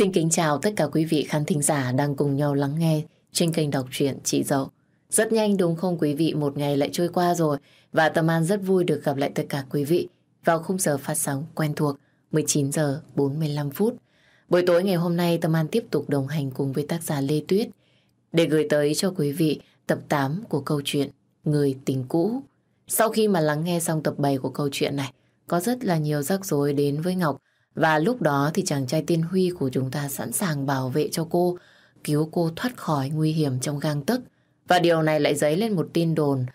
Xin kính chào tất cả quý vị khán thính giả đang cùng nhau lắng nghe trên kênh đọc truyện Chị Dậu. Rất nhanh đúng không quý vị, một ngày lại trôi qua rồi và Tâm An rất vui được gặp lại tất cả quý vị vào khung giờ phát sóng quen thuộc 19 giờ 45 phút. Buổi tối ngày hôm nay Tâm An tiếp tục đồng hành cùng với tác giả Lê Tuyết để gửi tới cho quý vị tập 8 của câu chuyện Người tình cũ. Sau khi mà lắng nghe xong tập 7 của câu chuyện này, có rất là nhiều rắc rối đến với Ngọc và lúc đó thì chàng trai tiên Huy của chúng ta sẵn sàng bảo vệ cho cô, cứu cô thoát khỏi nguy hiểm trong gang tấc. Và điều này lại dấy lên một tin đồn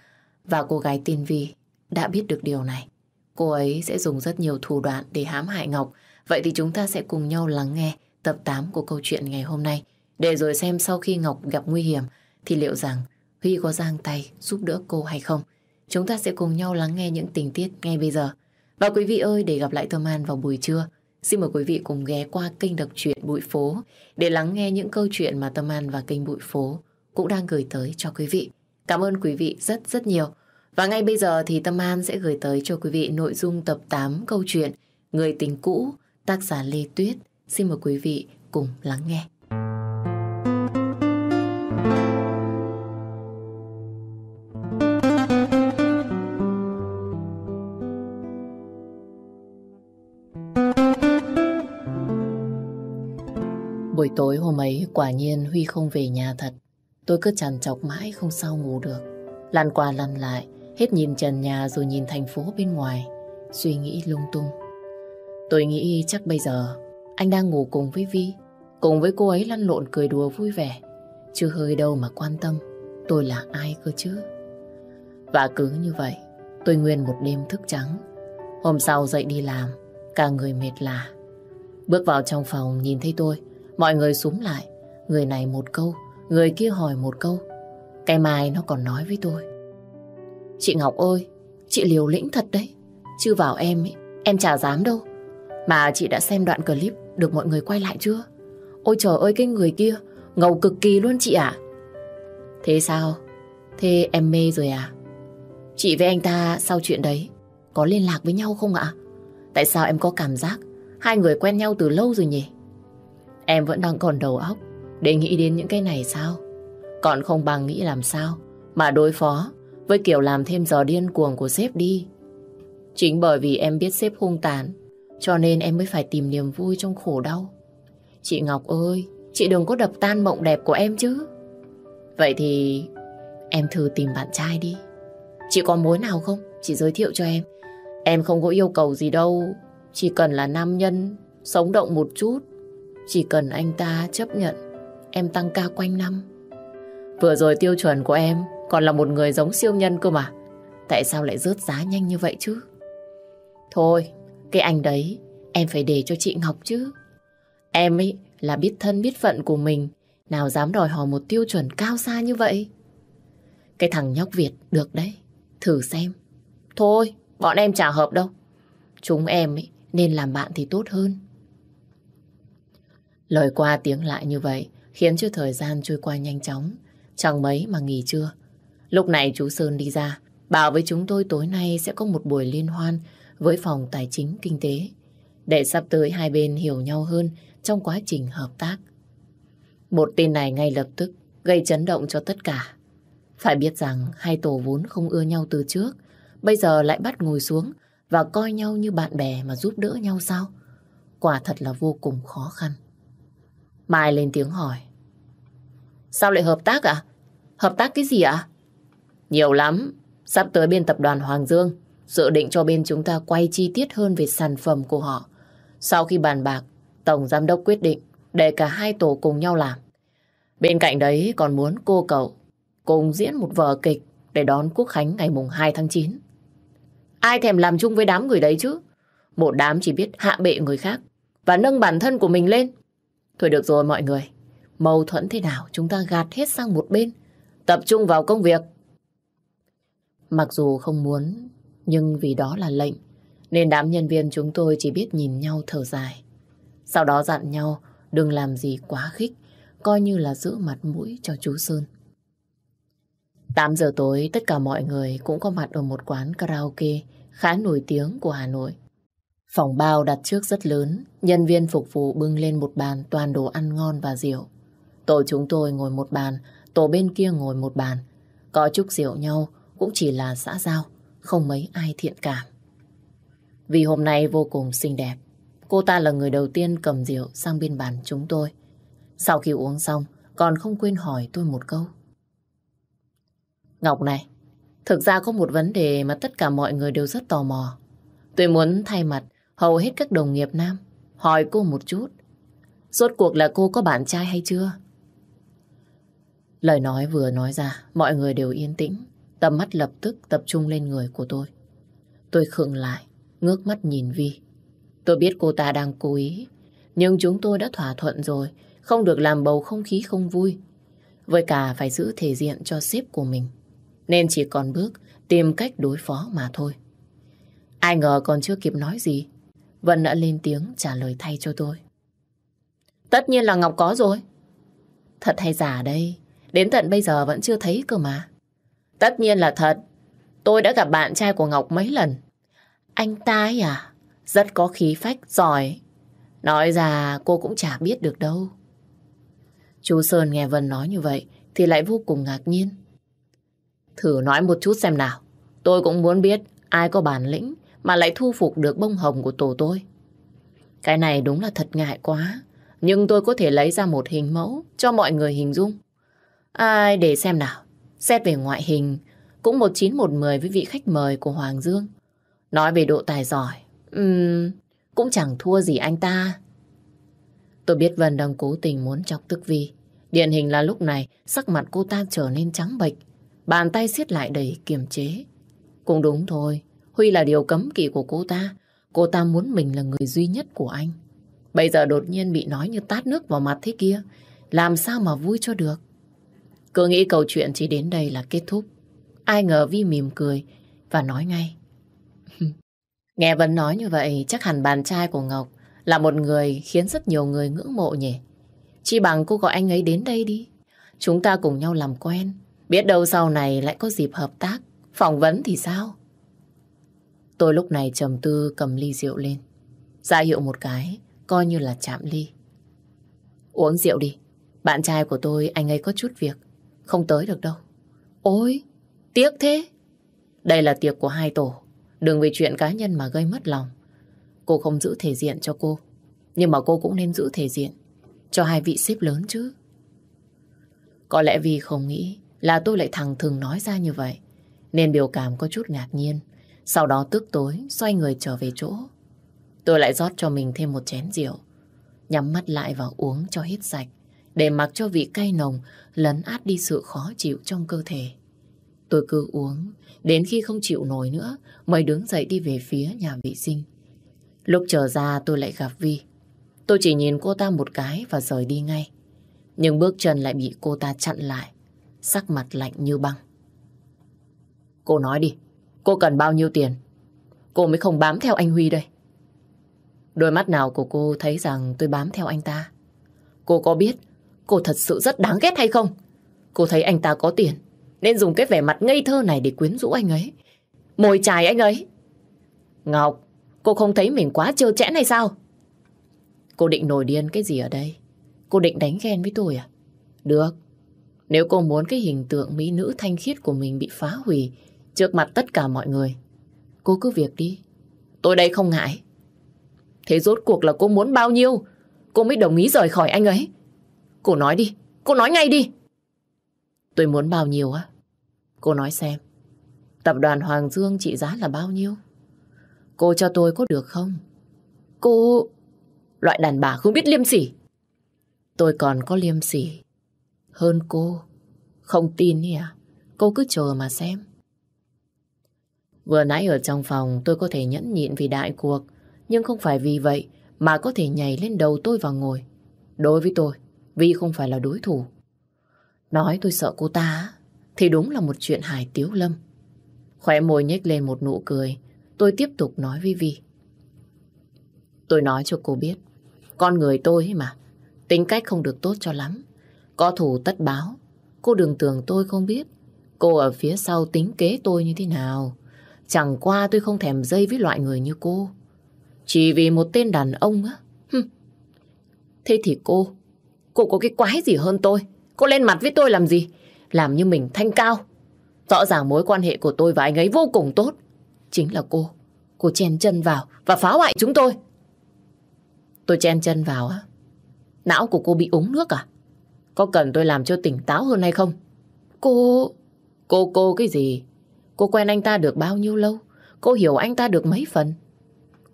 và cô gái tiên Vi đã biết được điều này. Cô ấy sẽ dùng rất nhiều thủ đoạn để hãm hại Ngọc. Vậy thì chúng ta sẽ cùng nhau lắng nghe tập 8 của câu chuyện ngày hôm nay. Để rồi xem sau khi Ngọc gặp nguy hiểm thì liệu rằng Huy có giang tay giúp đỡ cô hay không. Chúng ta sẽ cùng nhau lắng nghe những tình tiết ngay bây giờ. Và quý vị ơi, để gặp lại Tâm An vào buổi trưa, xin mời quý vị cùng ghé qua kênh đọc truyện Bụi Phố để lắng nghe những câu chuyện mà Tâm An và kênh Bụi Phố cũng đang gửi tới cho quý vị. Cảm ơn quý vị rất rất nhiều. Và ngay bây giờ thì Tâm An sẽ gửi tới cho quý vị nội dung tập 8 câu chuyện Người tình cũ, tác giả Lê Tuyết. Xin mời quý vị cùng lắng nghe. Buổi tối hôm ấy quả nhiên Huy không về nhà thật. Tôi cứ chằn chọc mãi không sao ngủ được. Lăn qua lăn lại, hết nhìn trần nhà rồi nhìn thành phố bên ngoài. Suy nghĩ lung tung. Tôi nghĩ chắc bây giờ anh đang ngủ cùng với Vi. Cùng với cô ấy lăn lộn cười đùa vui vẻ. Chưa hơi đâu mà quan tâm tôi là ai cơ chứ. Và cứ như vậy, tôi nguyên một đêm thức trắng. Hôm sau dậy đi làm, cả người mệt lạ. Bước vào trong phòng nhìn thấy tôi, mọi người súng lại. Người này một câu, người kia hỏi một câu. Cái mai nó còn nói với tôi. Chị Ngọc ơi, chị liều lĩnh thật đấy. Chứ vào em ấy, em chả dám đâu. Mà chị đã xem đoạn clip được mọi người quay lại chưa? Ôi trời ơi cái người kia, ngầu cực kỳ luôn chị ạ. Thế sao? Thế em mê rồi à? Chị với anh ta sau chuyện đấy có liên lạc với nhau không ạ? Tại sao em có cảm giác hai người quen nhau từ lâu rồi nhỉ? Em vẫn đang còn đầu óc để nghĩ đến những cái này sao? Còn không bằng nghĩ làm sao mà đối phó với kiểu làm thêm giờ điên cuồng của sếp đi. Chính bởi vì em biết sếp hung tàn cho nên em mới phải tìm niềm vui trong khổ đau. Chị Ngọc ơi, chị đừng có đập tan mộng đẹp của em chứ. Vậy thì em thử tìm bạn trai đi. Chị có mối nào không? Chị giới thiệu cho em. Em không có yêu cầu gì đâu. Chỉ cần là nam nhân, sống động một chút. Chỉ cần anh ta chấp nhận, em tăng ca quanh năm. Vừa rồi tiêu chuẩn của em còn là một người giống siêu nhân cơ mà. Tại sao lại rớt giá nhanh như vậy chứ? Thôi, cái anh đấy em phải để cho chị Ngọc chứ. Em ấy là biết thân biết phận của mình, nào dám đòi hỏi một tiêu chuẩn cao xa như vậy. Cái thằng nhóc Việt được đấy, thử xem. Thôi, bọn em chả hợp đâu. Chúng em ấy nên làm bạn thì tốt hơn. Lời qua tiếng lại như vậy khiến cho thời gian trôi qua nhanh chóng. Chẳng mấy mà nghỉ trưa. Lúc này chú Sơn đi ra, bảo với chúng tôi tối nay sẽ có một buổi liên hoan với phòng tài chính kinh tế để sắp tới hai bên hiểu nhau hơn trong quá trình hợp tác. Một tin này ngay lập tức gây chấn động cho tất cả. Phải biết rằng hai tổ vốn không ưa nhau từ trước, bây giờ lại bắt ngồi xuống và coi nhau như bạn bè mà giúp đỡ nhau sao? Quả thật là vô cùng khó khăn. Mai lên tiếng hỏi. Sao lại hợp tác ạ? Hợp tác cái gì ạ? Nhiều lắm. Sắp tới bên tập đoàn Hoàng Dương dự định cho bên chúng ta quay chi tiết hơn về sản phẩm của họ. Sau khi bàn bạc, Tổng Giám đốc quyết định để cả hai tổ cùng nhau làm. Bên cạnh đấy còn muốn cô cậu cùng diễn một vở kịch để đón Quốc Khánh ngày mùng 2 tháng 9. Ai thèm làm chung với đám người đấy chứ? Một đám chỉ biết hạ bệ người khác và nâng bản thân của mình lên. Thôi được rồi mọi người, mâu thuẫn thế nào chúng ta gạt hết sang một bên, tập trung vào công việc. Mặc dù không muốn, nhưng vì đó là lệnh, nên đám nhân viên chúng tôi chỉ biết nhìn nhau thở dài. Sau đó dặn nhau đừng làm gì quá khích, coi như là giữ mặt mũi cho chú Sơn. 8 giờ tối, tất cả mọi người cũng có mặt ở một quán karaoke khá nổi tiếng của Hà Nội. Phòng bao đặt trước rất lớn, nhân viên phục vụ bưng lên một bàn toàn đồ ăn ngon và rượu. Tổ chúng tôi ngồi một bàn, tổ bên kia ngồi một bàn. Có chút rượu nhau cũng chỉ là xã giao, không mấy ai thiện cảm. Vì hôm nay vô cùng xinh đẹp, cô ta là người đầu tiên cầm rượu sang bên bàn chúng tôi. Sau khi uống xong, còn không quên hỏi tôi một câu. Ngọc này, thực ra có một vấn đề mà tất cả mọi người đều rất tò mò. Tôi muốn thay mặt hầu hết các đồng nghiệp nam hỏi cô một chút. Rốt cuộc là cô có bạn trai hay chưa? Lời nói vừa nói ra, mọi người đều yên tĩnh. Tầm mắt lập tức tập trung lên người của tôi. Tôi khựng lại, ngước mắt nhìn Vi. Tôi biết cô ta đang cố ý, nhưng chúng tôi đã thỏa thuận rồi, không được làm bầu không khí không vui. Với cả phải giữ thể diện cho sếp của mình. Nên chỉ còn bước tìm cách đối phó mà thôi. Ai ngờ còn chưa kịp nói gì, Vân đã lên tiếng trả lời thay cho tôi. Tất nhiên là Ngọc có rồi. Thật hay giả đây? Đến tận bây giờ vẫn chưa thấy cơ mà. Tất nhiên là thật. Tôi đã gặp bạn trai của Ngọc mấy lần. Anh ta ấy à? Rất có khí phách, giỏi. Nói ra cô cũng chả biết được đâu. Chú Sơn nghe Vân nói như vậy thì lại vô cùng ngạc nhiên. Thử nói một chút xem nào. Tôi cũng muốn biết ai có bản lĩnh mà lại thu phục được bông hồng của tổ tôi. Cái này đúng là thật ngại quá. Nhưng tôi có thể lấy ra một hình mẫu cho mọi người hình dung. Ai để xem nào. Xét về ngoại hình, cũng một chín một mười với vị khách mời của Hoàng Dương. Nói về độ tài giỏi, um, cũng chẳng thua gì anh ta. Tôi biết Vân đang cố tình muốn chọc tức Vi. Điển hình là lúc này sắc mặt cô ta trở nên trắng bệch, bàn tay siết lại đầy kiềm chế. Cũng đúng thôi, Huy là điều cấm kỵ của cô ta. Cô ta muốn mình là người duy nhất của anh. Bây giờ đột nhiên bị nói như tát nước vào mặt thế kia, làm sao mà vui cho được. Cứ nghĩ câu chuyện chỉ đến đây là kết thúc. Ai ngờ Vi mỉm cười và nói ngay. Nghe Vân nói như vậy, chắc hẳn bạn trai của Ngọc là một người khiến rất nhiều người ngưỡng mộ nhỉ. Chỉ bằng cô gọi anh ấy đến đây đi. Chúng ta cùng nhau làm quen. Biết đâu sau này lại có dịp hợp tác, phỏng vấn thì sao? Tôi lúc này trầm tư cầm ly rượu lên. ra hiệu một cái, coi như là chạm ly. Uống rượu đi. Bạn trai của tôi, anh ấy có chút việc. Không tới được đâu. Ôi, tiếc thế. Đây là tiệc của hai tổ. Đừng vì chuyện cá nhân mà gây mất lòng. Cô không giữ thể diện cho cô. Nhưng mà cô cũng nên giữ thể diện cho hai vị sếp lớn chứ. Có lẽ vì không nghĩ là tôi lại thẳng thừng nói ra như vậy. Nên biểu cảm có chút ngạc nhiên. Sau đó tức tối xoay người trở về chỗ. Tôi lại rót cho mình thêm một chén rượu. Nhắm mắt lại và uống cho hết sạch. Để mặc cho vị cay nồng lấn át đi sự khó chịu trong cơ thể. Tôi cứ uống, đến khi không chịu nổi nữa mới đứng dậy đi về phía nhà vệ sinh. Lúc trở ra tôi lại gặp Vi. Tôi chỉ nhìn cô ta một cái và rời đi ngay. Nhưng bước chân lại bị cô ta chặn lại, sắc mặt lạnh như băng. Cô nói đi, cô cần bao nhiêu tiền? Cô mới không bám theo anh Huy đây. Đôi mắt nào của cô thấy rằng tôi bám theo anh ta? Cô có biết cô thật sự rất đáng ghét hay không? Cô thấy anh ta có tiền, nên dùng cái vẻ mặt ngây thơ này để quyến rũ anh ấy. Mồi chài anh ấy. Ngọc, cô không thấy mình quá trơ trẽn hay sao? Cô định nổi điên cái gì ở đây? Cô định đánh ghen với tôi à? Được. Nếu cô muốn cái hình tượng mỹ nữ thanh khiết của mình bị phá hủy trước mặt tất cả mọi người, cô cứ việc đi. Tôi đây không ngại. Thế rốt cuộc là cô muốn bao nhiêu? Cô mới đồng ý rời khỏi anh ấy. Cô nói đi, cô nói ngay đi. Tôi muốn bao nhiêu á? Cô nói xem. Tập đoàn Hoàng Dương trị giá là bao nhiêu? Cô cho tôi có được không? Cô... Loại đàn bà không biết liêm sỉ. Tôi còn có liêm sỉ. Hơn cô. Không tin nhỉ à? Cô cứ chờ mà xem. Vừa nãy ở trong phòng tôi có thể nhẫn nhịn vì đại cuộc. Nhưng không phải vì vậy mà có thể nhảy lên đầu tôi và ngồi. Đối với tôi, Vi không phải là đối thủ. Nói tôi sợ cô ta thì đúng là một chuyện hài tiếu lâm. Khỏe môi nhếch lên một nụ cười. Tôi tiếp tục nói với Vi. Tôi nói cho cô biết. Con người tôi ấy mà. Tính cách không được tốt cho lắm. Có thủ tất báo. Cô đừng tưởng tôi không biết. Cô ở phía sau tính kế tôi như thế nào. Chẳng qua tôi không thèm dây với loại người như cô. Chỉ vì một tên đàn ông á. Thế thì cô, cô có cái quái gì hơn tôi? Cô lên mặt với tôi làm gì? Làm như mình thanh cao. Rõ ràng mối quan hệ của tôi và anh ấy vô cùng tốt. Chính là cô. Cô chen chân vào và phá hoại chúng tôi. Tôi chen chân vào á. Não của cô bị uống nước à? Có cần tôi làm cho tỉnh táo hơn hay không? Cô... Cô cô cái gì? Cô quen anh ta được bao nhiêu lâu? Cô hiểu anh ta được mấy phần?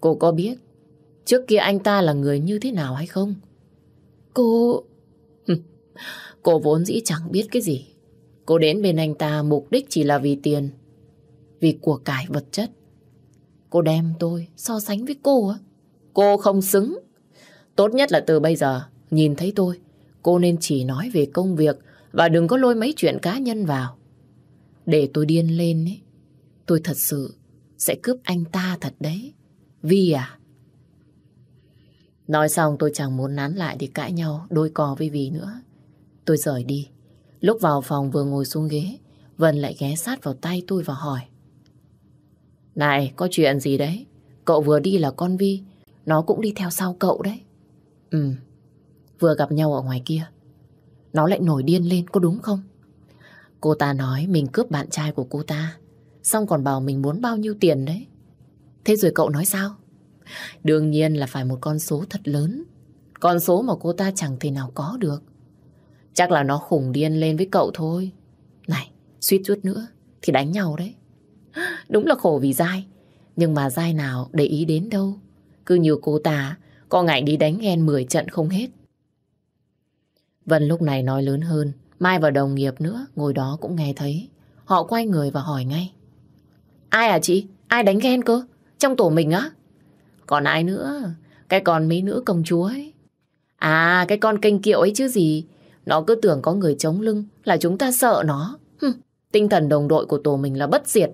Cô có biết trước kia anh ta là người như thế nào hay không? Cô... Cô vốn dĩ chẳng biết cái gì. Cô đến bên anh ta mục đích chỉ là vì tiền. Vì của cải vật chất. Cô đem tôi so sánh với cô á. Cô không xứng. Tốt nhất là từ bây giờ, nhìn thấy tôi, cô nên chỉ nói về công việc và đừng có lôi mấy chuyện cá nhân vào. Để tôi điên lên ấy, tôi thật sự sẽ cướp anh ta thật đấy. Vi à? Nói xong tôi chẳng muốn nán lại để cãi nhau đôi cò với Vi nữa. Tôi rời đi. Lúc vào phòng vừa ngồi xuống ghế, Vân lại ghé sát vào tay tôi và hỏi. Này, có chuyện gì đấy? Cậu vừa đi là con Vi, nó cũng đi theo sau cậu đấy. Ừ, vừa gặp nhau ở ngoài kia. Nó lại nổi điên lên, có đúng không? Cô ta nói mình cướp bạn trai của cô ta, xong còn bảo mình muốn bao nhiêu tiền đấy. Thế rồi cậu nói sao? Đương nhiên là phải một con số thật lớn. Con số mà cô ta chẳng thể nào có được. Chắc là nó khủng điên lên với cậu thôi. Này, suýt chút nữa thì đánh nhau đấy. Đúng là khổ vì dai. Nhưng mà dai nào để ý đến đâu. Cứ như cô ta, có ngày đi đánh ghen 10 trận không hết. Vân lúc này nói lớn hơn. Mai và đồng nghiệp nữa, ngồi đó cũng nghe thấy. Họ quay người và hỏi ngay. Ai à chị? Ai đánh ghen cơ? Trong tổ mình á? Còn ai nữa? Cái con mấy nữ công chúa ấy. À, cái con kênh kiệu ấy chứ gì. Nó cứ tưởng có người chống lưng là chúng ta sợ nó. Hừm, tinh thần đồng đội của tổ mình là bất diệt.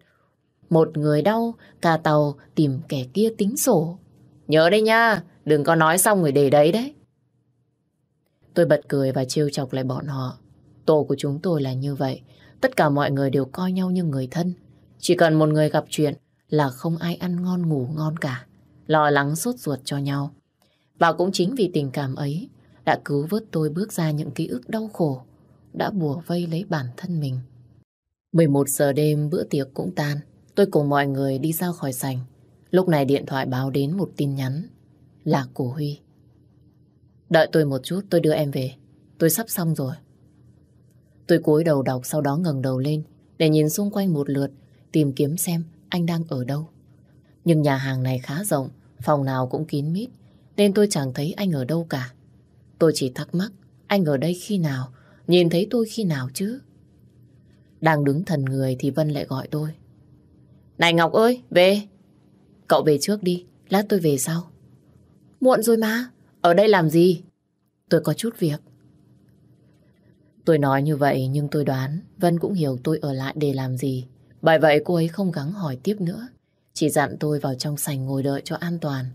Một người đau, cả tàu tìm kẻ kia tính sổ. Nhớ đây nha, đừng có nói xong người để đấy đấy. Tôi bật cười và trêu chọc lại bọn họ. Tổ của chúng tôi là như vậy. Tất cả mọi người đều coi nhau như người thân. Chỉ cần một người gặp chuyện là không ai ăn ngon ngủ ngon cả. Lo lắng sốt ruột cho nhau. Và cũng chính vì tình cảm ấy đã cứu vớt tôi bước ra những ký ức đau khổ, đã bùa vây lấy bản thân mình. 11 giờ đêm bữa tiệc cũng tan, tôi cùng mọi người đi ra khỏi sảnh. Lúc này điện thoại báo đến một tin nhắn, là của Huy. Đợi tôi một chút, tôi đưa em về. Tôi sắp xong rồi. Tôi cúi đầu đọc sau đó ngẩng đầu lên để nhìn xung quanh một lượt, tìm kiếm xem anh đang ở đâu. Nhưng nhà hàng này khá rộng, phòng nào cũng kín mít, nên tôi chẳng thấy anh ở đâu cả. Tôi chỉ thắc mắc, anh ở đây khi nào, nhìn thấy tôi khi nào chứ? Đang đứng thần người thì Vân lại gọi tôi. Này Ngọc ơi, về. Cậu về trước đi, lát tôi về sau. Muộn rồi mà, ở đây làm gì? Tôi có chút việc. Tôi nói như vậy nhưng tôi đoán Vân cũng hiểu tôi ở lại để làm gì. Bởi vậy cô ấy không gắng hỏi tiếp nữa. Chỉ dặn tôi vào trong sành ngồi đợi cho an toàn.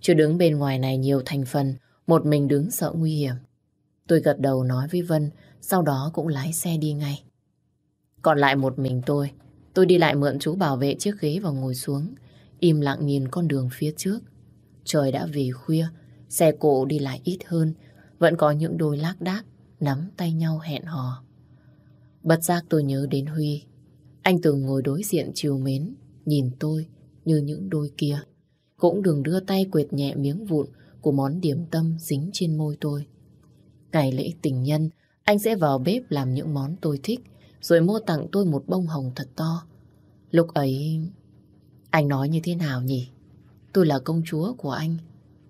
Chứ đứng bên ngoài này nhiều thành phần, một mình đứng sợ nguy hiểm. Tôi gật đầu nói với Vân, sau đó cũng lái xe đi ngay. Còn lại một mình tôi, tôi đi lại mượn chú bảo vệ chiếc ghế và ngồi xuống, im lặng nhìn con đường phía trước. Trời đã về khuya, xe cộ đi lại ít hơn, vẫn có những đôi lác đác nắm tay nhau hẹn hò. Bất giác tôi nhớ đến Huy. Anh từng ngồi đối diện chiều mến, nhìn tôi như những đôi kia. Cũng đừng đưa tay quệt nhẹ miếng vụn của món điểm tâm dính trên môi tôi. Ngày lễ tình nhân, anh sẽ vào bếp làm những món tôi thích, rồi mua tặng tôi một bông hồng thật to. Lúc ấy, anh nói như thế nào nhỉ? Tôi là công chúa của anh.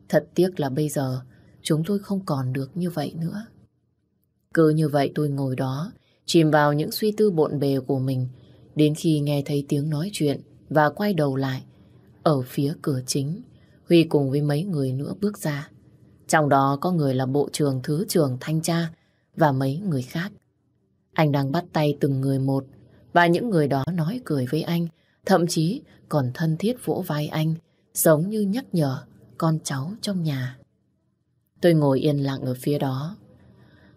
Thật tiếc là bây giờ chúng tôi không còn được như vậy nữa. Cứ như vậy tôi ngồi đó, chìm vào những suy tư bộn bề của mình, đến khi nghe thấy tiếng nói chuyện và quay đầu lại. Ở phía cửa chính, Huy cùng với mấy người nữa bước ra. Trong đó có người là bộ trưởng, thứ trưởng, thanh tra và mấy người khác. Anh đang bắt tay từng người một và những người đó nói cười với anh, thậm chí còn thân thiết vỗ vai anh, giống như nhắc nhở con cháu trong nhà. Tôi ngồi yên lặng ở phía đó.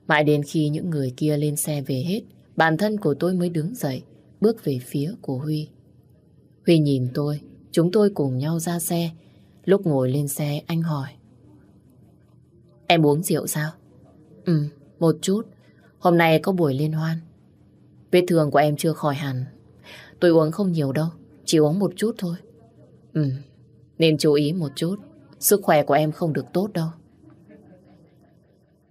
Mãi đến khi những người kia lên xe về hết, bản thân của tôi mới đứng dậy, bước về phía của Huy. Huy nhìn tôi, chúng tôi cùng nhau ra xe, Lúc ngồi lên xe anh hỏi. Em uống rượu sao? Ừ, một chút. Hôm nay có buổi liên hoan. Vết thương của em chưa khỏi hẳn. Tôi uống không nhiều đâu, chỉ uống một chút thôi. Ừ, nên chú ý một chút. Sức khỏe của em không được tốt đâu.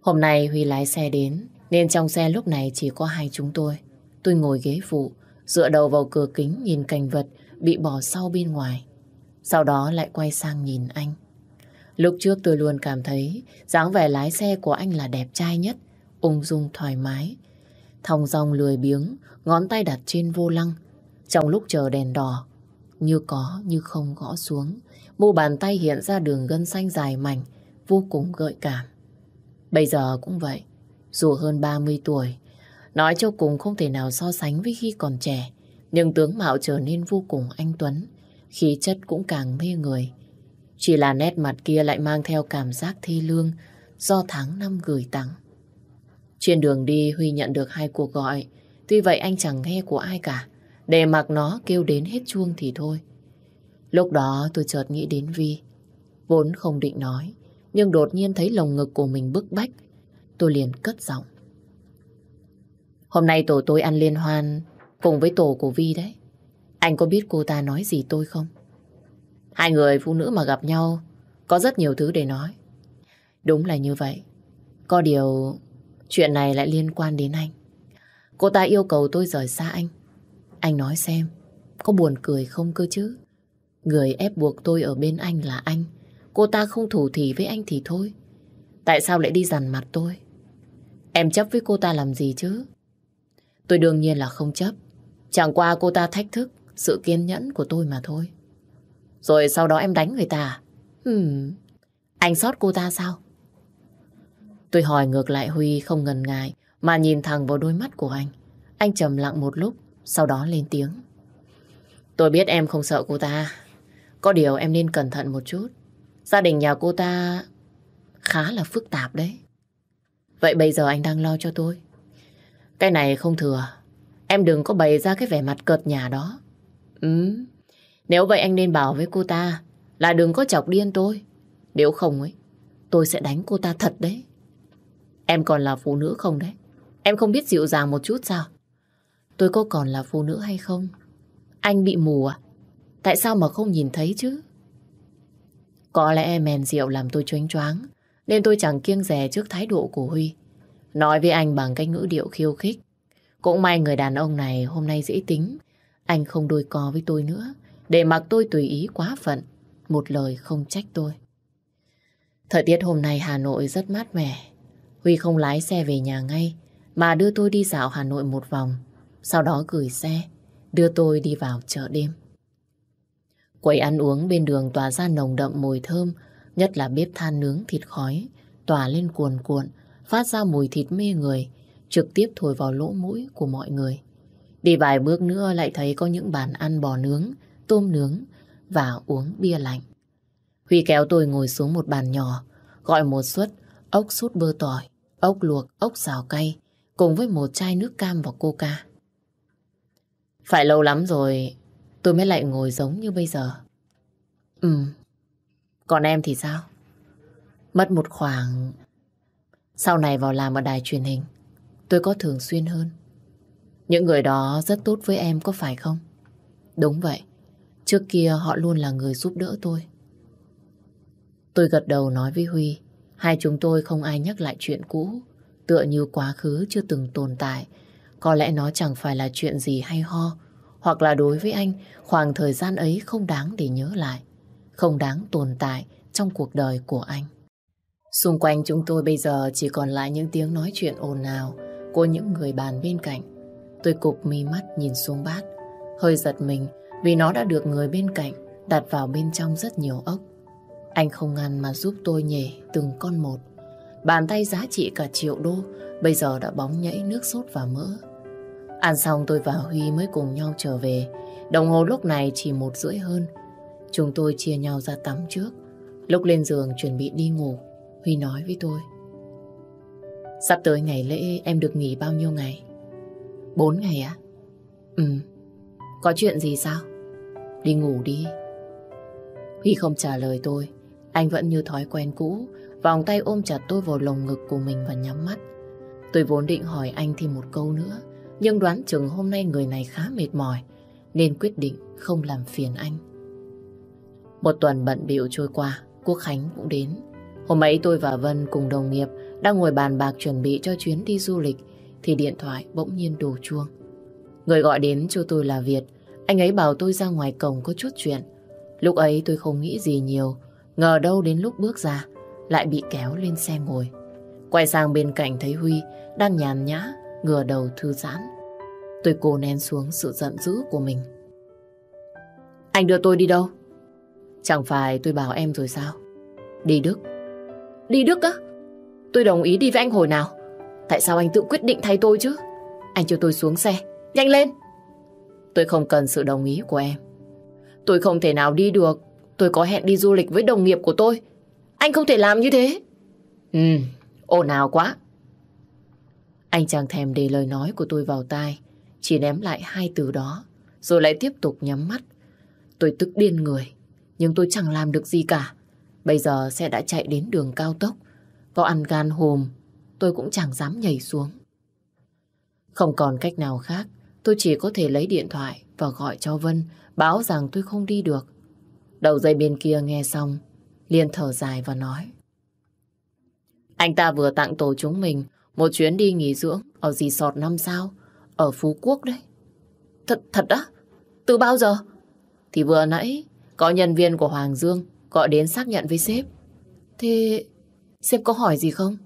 Hôm nay Huy lái xe đến, nên trong xe lúc này chỉ có hai chúng tôi. Tôi ngồi ghế phụ, dựa đầu vào cửa kính nhìn cảnh vật bị bỏ sau bên ngoài. Sau đó lại quay sang nhìn anh. Lúc trước tôi luôn cảm thấy dáng vẻ lái xe của anh là đẹp trai nhất, ung dung thoải mái. Thòng rong lười biếng, ngón tay đặt trên vô lăng. Trong lúc chờ đèn đỏ, như có như không gõ xuống, mu bàn tay hiện ra đường gân xanh dài mảnh, vô cùng gợi cảm. Bây giờ cũng vậy, dù hơn 30 tuổi, nói cho cùng không thể nào so sánh với khi còn trẻ, nhưng tướng mạo trở nên vô cùng anh Tuấn, khí chất cũng càng mê người. Chỉ là nét mặt kia lại mang theo cảm giác thi lương do tháng năm gửi tặng. Trên đường đi Huy nhận được hai cuộc gọi, tuy vậy anh chẳng nghe của ai cả, để mặc nó kêu đến hết chuông thì thôi. Lúc đó tôi chợt nghĩ đến Vi, vốn không định nói, nhưng đột nhiên thấy lồng ngực của mình bức bách, tôi liền cất giọng. Hôm nay tổ tôi ăn liên hoan cùng với tổ của Vi đấy. Anh có biết cô ta nói gì tôi không? Hai người phụ nữ mà gặp nhau có rất nhiều thứ để nói. Đúng là như vậy. Có điều chuyện này lại liên quan đến anh. Cô ta yêu cầu tôi rời xa anh. Anh nói xem, có buồn cười không cơ chứ? Người ép buộc tôi ở bên anh là anh. Cô ta không thủ thì với anh thì thôi. Tại sao lại đi dằn mặt tôi? Em chấp với cô ta làm gì chứ? Tôi đương nhiên là không chấp. Chẳng qua cô ta thách thức sự kiên nhẫn của tôi mà thôi. Rồi sau đó em đánh người ta? Hmm. Anh sót cô ta sao? Tôi hỏi ngược lại Huy không ngần ngại mà nhìn thẳng vào đôi mắt của anh. Anh trầm lặng một lúc, sau đó lên tiếng. Tôi biết em không sợ cô ta. Có điều em nên cẩn thận một chút. Gia đình nhà cô ta khá là phức tạp đấy. Vậy bây giờ anh đang lo cho tôi. Cái này không thừa. Em đừng có bày ra cái vẻ mặt cợt nhà đó. Ừ, nếu vậy anh nên bảo với cô ta là đừng có chọc điên tôi. Nếu không ấy, tôi sẽ đánh cô ta thật đấy. Em còn là phụ nữ không đấy? Em không biết dịu dàng một chút sao? Tôi có còn là phụ nữ hay không? Anh bị mù à? Tại sao mà không nhìn thấy chứ? Có lẽ mèn rượu làm tôi choáng choáng, nên tôi chẳng kiêng rè trước thái độ của Huy. Nói với anh bằng cách ngữ điệu khiêu khích. Cũng may người đàn ông này hôm nay dễ tính, anh không đôi co với tôi nữa, để mặc tôi tùy ý quá phận, một lời không trách tôi. Thời tiết hôm nay Hà Nội rất mát mẻ. Huy không lái xe về nhà ngay, mà đưa tôi đi dạo Hà Nội một vòng, sau đó gửi xe, đưa tôi đi vào chợ đêm. Quầy ăn uống bên đường tỏa ra nồng đậm mùi thơm, nhất là bếp than nướng thịt khói, tỏa lên cuồn cuộn, phát ra mùi thịt mê người, trực tiếp thổi vào lỗ mũi của mọi người. Đi vài bước nữa lại thấy có những bàn ăn bò nướng, tôm nướng và uống bia lạnh. Huy kéo tôi ngồi xuống một bàn nhỏ, gọi một suất ốc sút bơ tỏi, ốc luộc, ốc xào cay, cùng với một chai nước cam và coca. Phải lâu lắm rồi tôi mới lại ngồi giống như bây giờ. Ừ, còn em thì sao? Mất một khoảng... Sau này vào làm ở đài truyền hình, tôi có thường xuyên hơn. Những người đó rất tốt với em có phải không? Đúng vậy. Trước kia họ luôn là người giúp đỡ tôi. Tôi gật đầu nói với Huy, hai chúng tôi không ai nhắc lại chuyện cũ, tựa như quá khứ chưa từng tồn tại. Có lẽ nó chẳng phải là chuyện gì hay ho, hoặc là đối với anh, khoảng thời gian ấy không đáng để nhớ lại, không đáng tồn tại trong cuộc đời của anh. Xung quanh chúng tôi bây giờ chỉ còn lại những tiếng nói chuyện ồn ào của những người bàn bên cạnh. Tôi cục mi mắt nhìn xuống bát, hơi giật mình vì nó đã được người bên cạnh đặt vào bên trong rất nhiều ốc. Anh không ngăn mà giúp tôi nhể từng con một. Bàn tay giá trị cả triệu đô bây giờ đã bóng nhảy nước sốt và mỡ. Ăn xong tôi và Huy mới cùng nhau trở về. Đồng hồ lúc này chỉ một rưỡi hơn. Chúng tôi chia nhau ra tắm trước. Lúc lên giường chuẩn bị đi ngủ, Huy nói với tôi. Sắp tới ngày lễ em được nghỉ bao nhiêu ngày? Bốn ngày á? Ừ. Có chuyện gì sao? Đi ngủ đi. Huy không trả lời tôi. Anh vẫn như thói quen cũ, vòng tay ôm chặt tôi vào lồng ngực của mình và nhắm mắt. Tôi vốn định hỏi anh thêm một câu nữa, nhưng đoán chừng hôm nay người này khá mệt mỏi, nên quyết định không làm phiền anh. Một tuần bận bịu trôi qua, Quốc Khánh cũng đến. Hôm ấy tôi và Vân cùng đồng nghiệp đang ngồi bàn bạc chuẩn bị cho chuyến đi du lịch thì điện thoại bỗng nhiên đổ chuông. Người gọi đến cho tôi là Việt. Anh ấy bảo tôi ra ngoài cổng có chút chuyện. Lúc ấy tôi không nghĩ gì nhiều. Ngờ đâu đến lúc bước ra lại bị kéo lên xe ngồi. Quay sang bên cạnh thấy Huy đang nhàn nhã, ngửa đầu thư giãn. Tôi cố nén xuống sự giận dữ của mình. Anh đưa tôi đi đâu? Chẳng phải tôi bảo em rồi sao? Đi Đức. Đi Đức á? Tôi đồng ý đi với anh hồi nào? Tại sao anh tự quyết định thay tôi chứ? Anh cho tôi xuống xe. Nhanh lên! Tôi không cần sự đồng ý của em. Tôi không thể nào đi được. Tôi có hẹn đi du lịch với đồng nghiệp của tôi. Anh không thể làm như thế. Ừ, ồn ào quá. Anh chàng thèm để lời nói của tôi vào tai. Chỉ ném lại hai từ đó. Rồi lại tiếp tục nhắm mắt. Tôi tức điên người. Nhưng tôi chẳng làm được gì cả. Bây giờ xe đã chạy đến đường cao tốc. Có ăn gan hùm, tôi cũng chẳng dám nhảy xuống. Không còn cách nào khác, tôi chỉ có thể lấy điện thoại và gọi cho Vân, báo rằng tôi không đi được. Đầu dây bên kia nghe xong, liền thở dài và nói. Anh ta vừa tặng tổ chúng mình một chuyến đi nghỉ dưỡng ở resort năm sao, ở Phú Quốc đấy. Thật, thật á? Từ bao giờ? Thì vừa nãy, có nhân viên của Hoàng Dương gọi đến xác nhận với sếp. Thế sếp có hỏi gì không?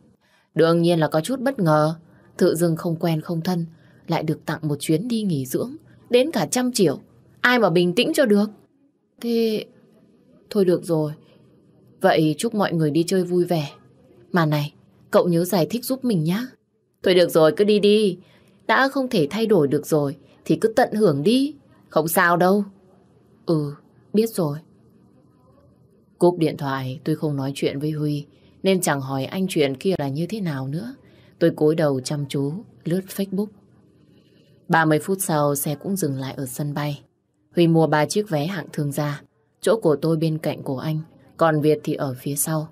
Đương nhiên là có chút bất ngờ. Tự dưng không quen không thân, lại được tặng một chuyến đi nghỉ dưỡng, đến cả trăm triệu. Ai mà bình tĩnh cho được? Thế... Thôi được rồi. Vậy chúc mọi người đi chơi vui vẻ. Mà này, cậu nhớ giải thích giúp mình nhá. Thôi được rồi, cứ đi đi. Đã không thể thay đổi được rồi, thì cứ tận hưởng đi. Không sao đâu. Ừ, biết rồi. Cúp điện thoại tôi không nói chuyện với Huy nên chẳng hỏi anh chuyện kia là như thế nào nữa. Tôi cúi đầu chăm chú lướt Facebook. 30 phút sau xe cũng dừng lại ở sân bay. Huy mua ba chiếc vé hạng thương gia. Chỗ của tôi bên cạnh của anh, còn Việt thì ở phía sau.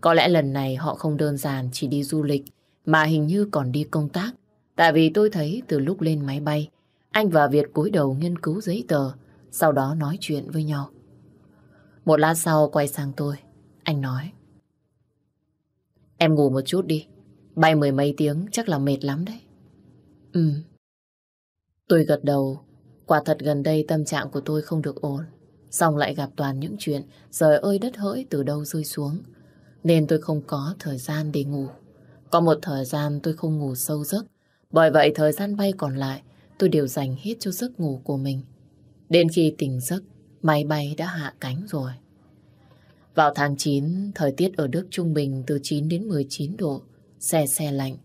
Có lẽ lần này họ không đơn giản chỉ đi du lịch, mà hình như còn đi công tác. Tại vì tôi thấy từ lúc lên máy bay, anh và Việt cúi đầu nghiên cứu giấy tờ, sau đó nói chuyện với nhau. Một lát sau quay sang tôi. Anh nói. Em ngủ một chút đi. Bay mười mấy tiếng chắc là mệt lắm đấy. Ừ. Tôi gật đầu. Quả thật gần đây tâm trạng của tôi không được ổn. Xong lại gặp toàn những chuyện rời ơi đất hỡi từ đâu rơi xuống. Nên tôi không có thời gian để ngủ. Có một thời gian tôi không ngủ sâu giấc. Bởi vậy thời gian bay còn lại tôi đều dành hết cho giấc ngủ của mình. Đến khi tỉnh giấc Máy bay đã hạ cánh rồi. Vào tháng 9, thời tiết ở Đức trung bình từ 9 đến 19 độ, xe xe lạnh.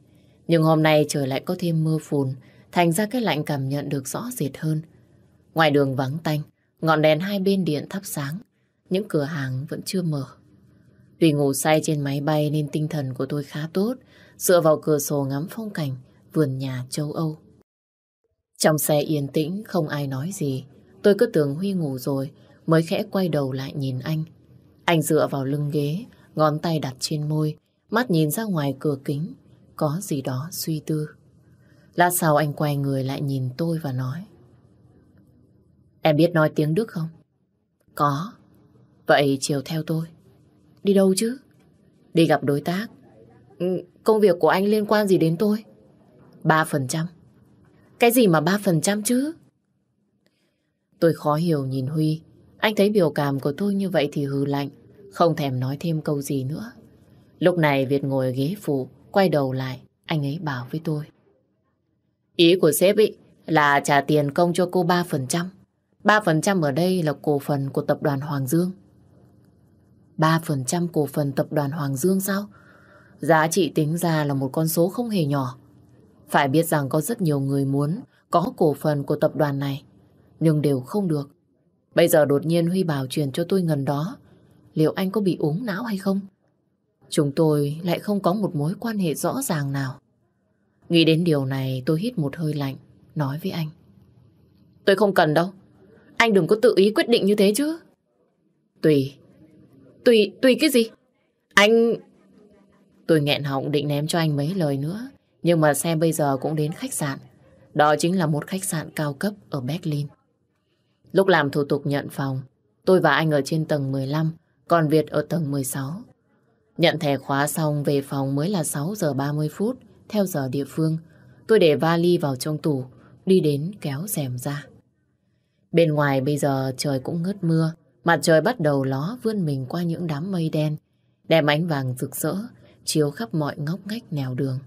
Nhưng hôm nay trời lại có thêm mưa phùn, thành ra cái lạnh cảm nhận được rõ rệt hơn. Ngoài đường vắng tanh, ngọn đèn hai bên điện thắp sáng, những cửa hàng vẫn chưa mở. Vì ngủ say trên máy bay nên tinh thần của tôi khá tốt, dựa vào cửa sổ ngắm phong cảnh, vườn nhà châu Âu. Trong xe yên tĩnh, không ai nói gì. Tôi cứ tưởng Huy ngủ rồi, mới khẽ quay đầu lại nhìn anh. Anh dựa vào lưng ghế, ngón tay đặt trên môi, mắt nhìn ra ngoài cửa kính, có gì đó suy tư. Lát sau anh quay người lại nhìn tôi và nói. Em biết nói tiếng Đức không? Có. Vậy chiều theo tôi. Đi đâu chứ? Đi gặp đối tác. Ừ, công việc của anh liên quan gì đến tôi? 3%. Cái gì mà 3% chứ? Tôi khó hiểu nhìn Huy. Anh thấy biểu cảm của tôi như vậy thì hừ lạnh, không thèm nói thêm câu gì nữa. Lúc này Việt ngồi ở ghế phụ, quay đầu lại, anh ấy bảo với tôi. Ý của sếp ý là trả tiền công cho cô 3%. 3% ở đây là cổ phần của tập đoàn Hoàng Dương. 3% cổ phần tập đoàn Hoàng Dương sao? Giá trị tính ra là một con số không hề nhỏ. Phải biết rằng có rất nhiều người muốn có cổ phần của tập đoàn này nhưng đều không được. Bây giờ đột nhiên Huy bảo truyền cho tôi ngần đó, liệu anh có bị ốm não hay không? Chúng tôi lại không có một mối quan hệ rõ ràng nào. Nghĩ đến điều này tôi hít một hơi lạnh, nói với anh. Tôi không cần đâu. Anh đừng có tự ý quyết định như thế chứ. Tùy. Tùy, tùy cái gì? Anh... Tôi nghẹn họng định ném cho anh mấy lời nữa. Nhưng mà xe bây giờ cũng đến khách sạn. Đó chính là một khách sạn cao cấp ở Berlin. Lúc làm thủ tục nhận phòng, tôi và anh ở trên tầng 15, còn Việt ở tầng 16. Nhận thẻ khóa xong về phòng mới là 6 giờ 30 phút, theo giờ địa phương. Tôi để vali vào trong tủ, đi đến kéo rèm ra. Bên ngoài bây giờ trời cũng ngớt mưa, mặt trời bắt đầu ló vươn mình qua những đám mây đen, đem ánh vàng rực rỡ, chiếu khắp mọi ngóc ngách nẻo đường.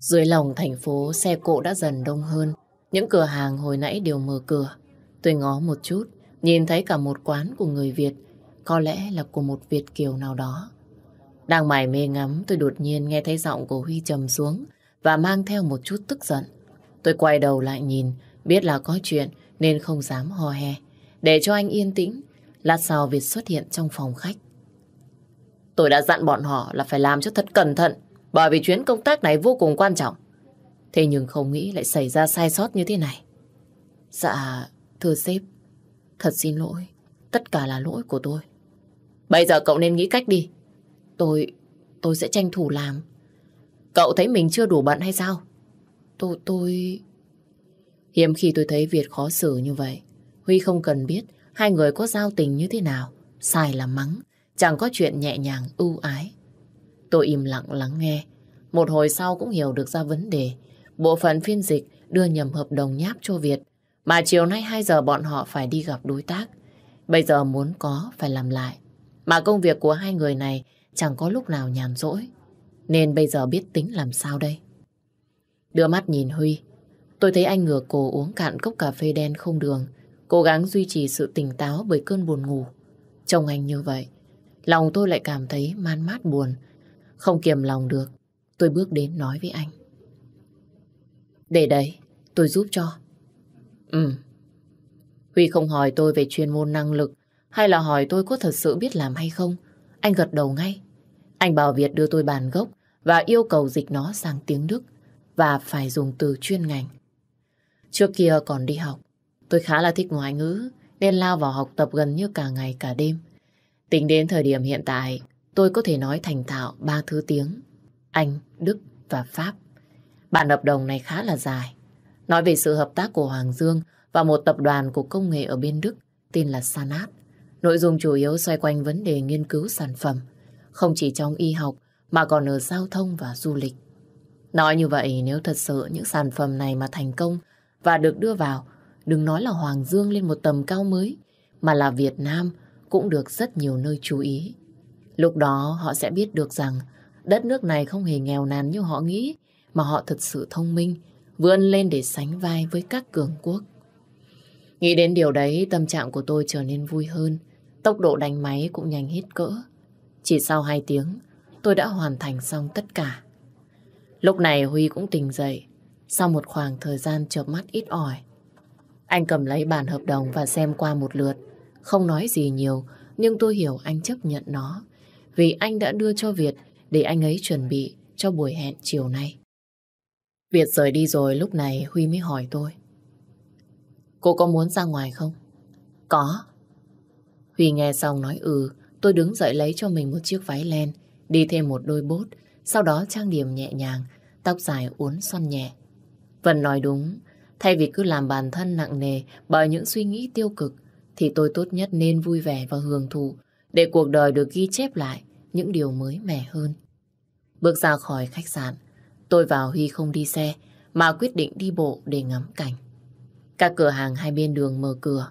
Dưới lòng thành phố, xe cộ đã dần đông hơn, những cửa hàng hồi nãy đều mở cửa. Tôi ngó một chút, nhìn thấy cả một quán của người Việt, có lẽ là của một Việt kiều nào đó. Đang mải mê ngắm, tôi đột nhiên nghe thấy giọng của Huy trầm xuống và mang theo một chút tức giận. Tôi quay đầu lại nhìn, biết là có chuyện nên không dám hò hè. Để cho anh yên tĩnh, lát sau Việt xuất hiện trong phòng khách. Tôi đã dặn bọn họ là phải làm cho thật cẩn thận bởi vì chuyến công tác này vô cùng quan trọng. Thế nhưng không nghĩ lại xảy ra sai sót như thế này. Dạ, thưa sếp, thật xin lỗi. Tất cả là lỗi của tôi. Bây giờ cậu nên nghĩ cách đi. Tôi, tôi sẽ tranh thủ làm. Cậu thấy mình chưa đủ bận hay sao? Tôi, tôi... Hiếm khi tôi thấy Việt khó xử như vậy. Huy không cần biết hai người có giao tình như thế nào. Sai là mắng, chẳng có chuyện nhẹ nhàng ưu ái. Tôi im lặng lắng nghe. Một hồi sau cũng hiểu được ra vấn đề. Bộ phận phiên dịch đưa nhầm hợp đồng nháp cho Việt. Mà chiều nay 2 giờ bọn họ phải đi gặp đối tác. Bây giờ muốn có phải làm lại. Mà công việc của hai người này chẳng có lúc nào nhàn rỗi. Nên bây giờ biết tính làm sao đây. Đưa mắt nhìn Huy. Tôi thấy anh ngửa cổ uống cạn cốc cà phê đen không đường. Cố gắng duy trì sự tỉnh táo bởi cơn buồn ngủ. Trông anh như vậy. Lòng tôi lại cảm thấy man mát buồn. Không kiềm lòng được. Tôi bước đến nói với anh. Để đấy tôi giúp cho. Ừ. Huy không hỏi tôi về chuyên môn năng lực hay là hỏi tôi có thật sự biết làm hay không. Anh gật đầu ngay. Anh bảo Việt đưa tôi bàn gốc và yêu cầu dịch nó sang tiếng Đức và phải dùng từ chuyên ngành. Trước kia còn đi học, tôi khá là thích ngoại ngữ nên lao vào học tập gần như cả ngày cả đêm. Tính đến thời điểm hiện tại, tôi có thể nói thành thạo ba thứ tiếng Anh, Đức và Pháp. Bản hợp đồng này khá là dài. Nói về sự hợp tác của Hoàng Dương và một tập đoàn của công nghệ ở bên Đức tên là Sanat. Nội dung chủ yếu xoay quanh vấn đề nghiên cứu sản phẩm, không chỉ trong y học mà còn ở giao thông và du lịch. Nói như vậy nếu thật sự những sản phẩm này mà thành công và được đưa vào, đừng nói là Hoàng Dương lên một tầm cao mới, mà là Việt Nam cũng được rất nhiều nơi chú ý. Lúc đó họ sẽ biết được rằng đất nước này không hề nghèo nàn như họ nghĩ, mà họ thật sự thông minh, vươn lên để sánh vai với các cường quốc. Nghĩ đến điều đấy, tâm trạng của tôi trở nên vui hơn. Tốc độ đánh máy cũng nhanh hết cỡ. Chỉ sau 2 tiếng, tôi đã hoàn thành xong tất cả. Lúc này Huy cũng tỉnh dậy, sau một khoảng thời gian chợp mắt ít ỏi. Anh cầm lấy bản hợp đồng và xem qua một lượt. Không nói gì nhiều, nhưng tôi hiểu anh chấp nhận nó. Vì anh đã đưa cho Việt để anh ấy chuẩn bị cho buổi hẹn chiều nay. Việt rời đi rồi lúc này Huy mới hỏi tôi. Cô có muốn ra ngoài không? Có. Huy nghe xong nói ừ, tôi đứng dậy lấy cho mình một chiếc váy len, đi thêm một đôi bốt, sau đó trang điểm nhẹ nhàng, tóc dài uốn xoăn nhẹ. Vân nói đúng, thay vì cứ làm bản thân nặng nề bởi những suy nghĩ tiêu cực, thì tôi tốt nhất nên vui vẻ và hưởng thụ để cuộc đời được ghi chép lại những điều mới mẻ hơn. Bước ra khỏi khách sạn, tôi và Huy không đi xe mà quyết định đi bộ để ngắm cảnh. Các cửa hàng hai bên đường mở cửa,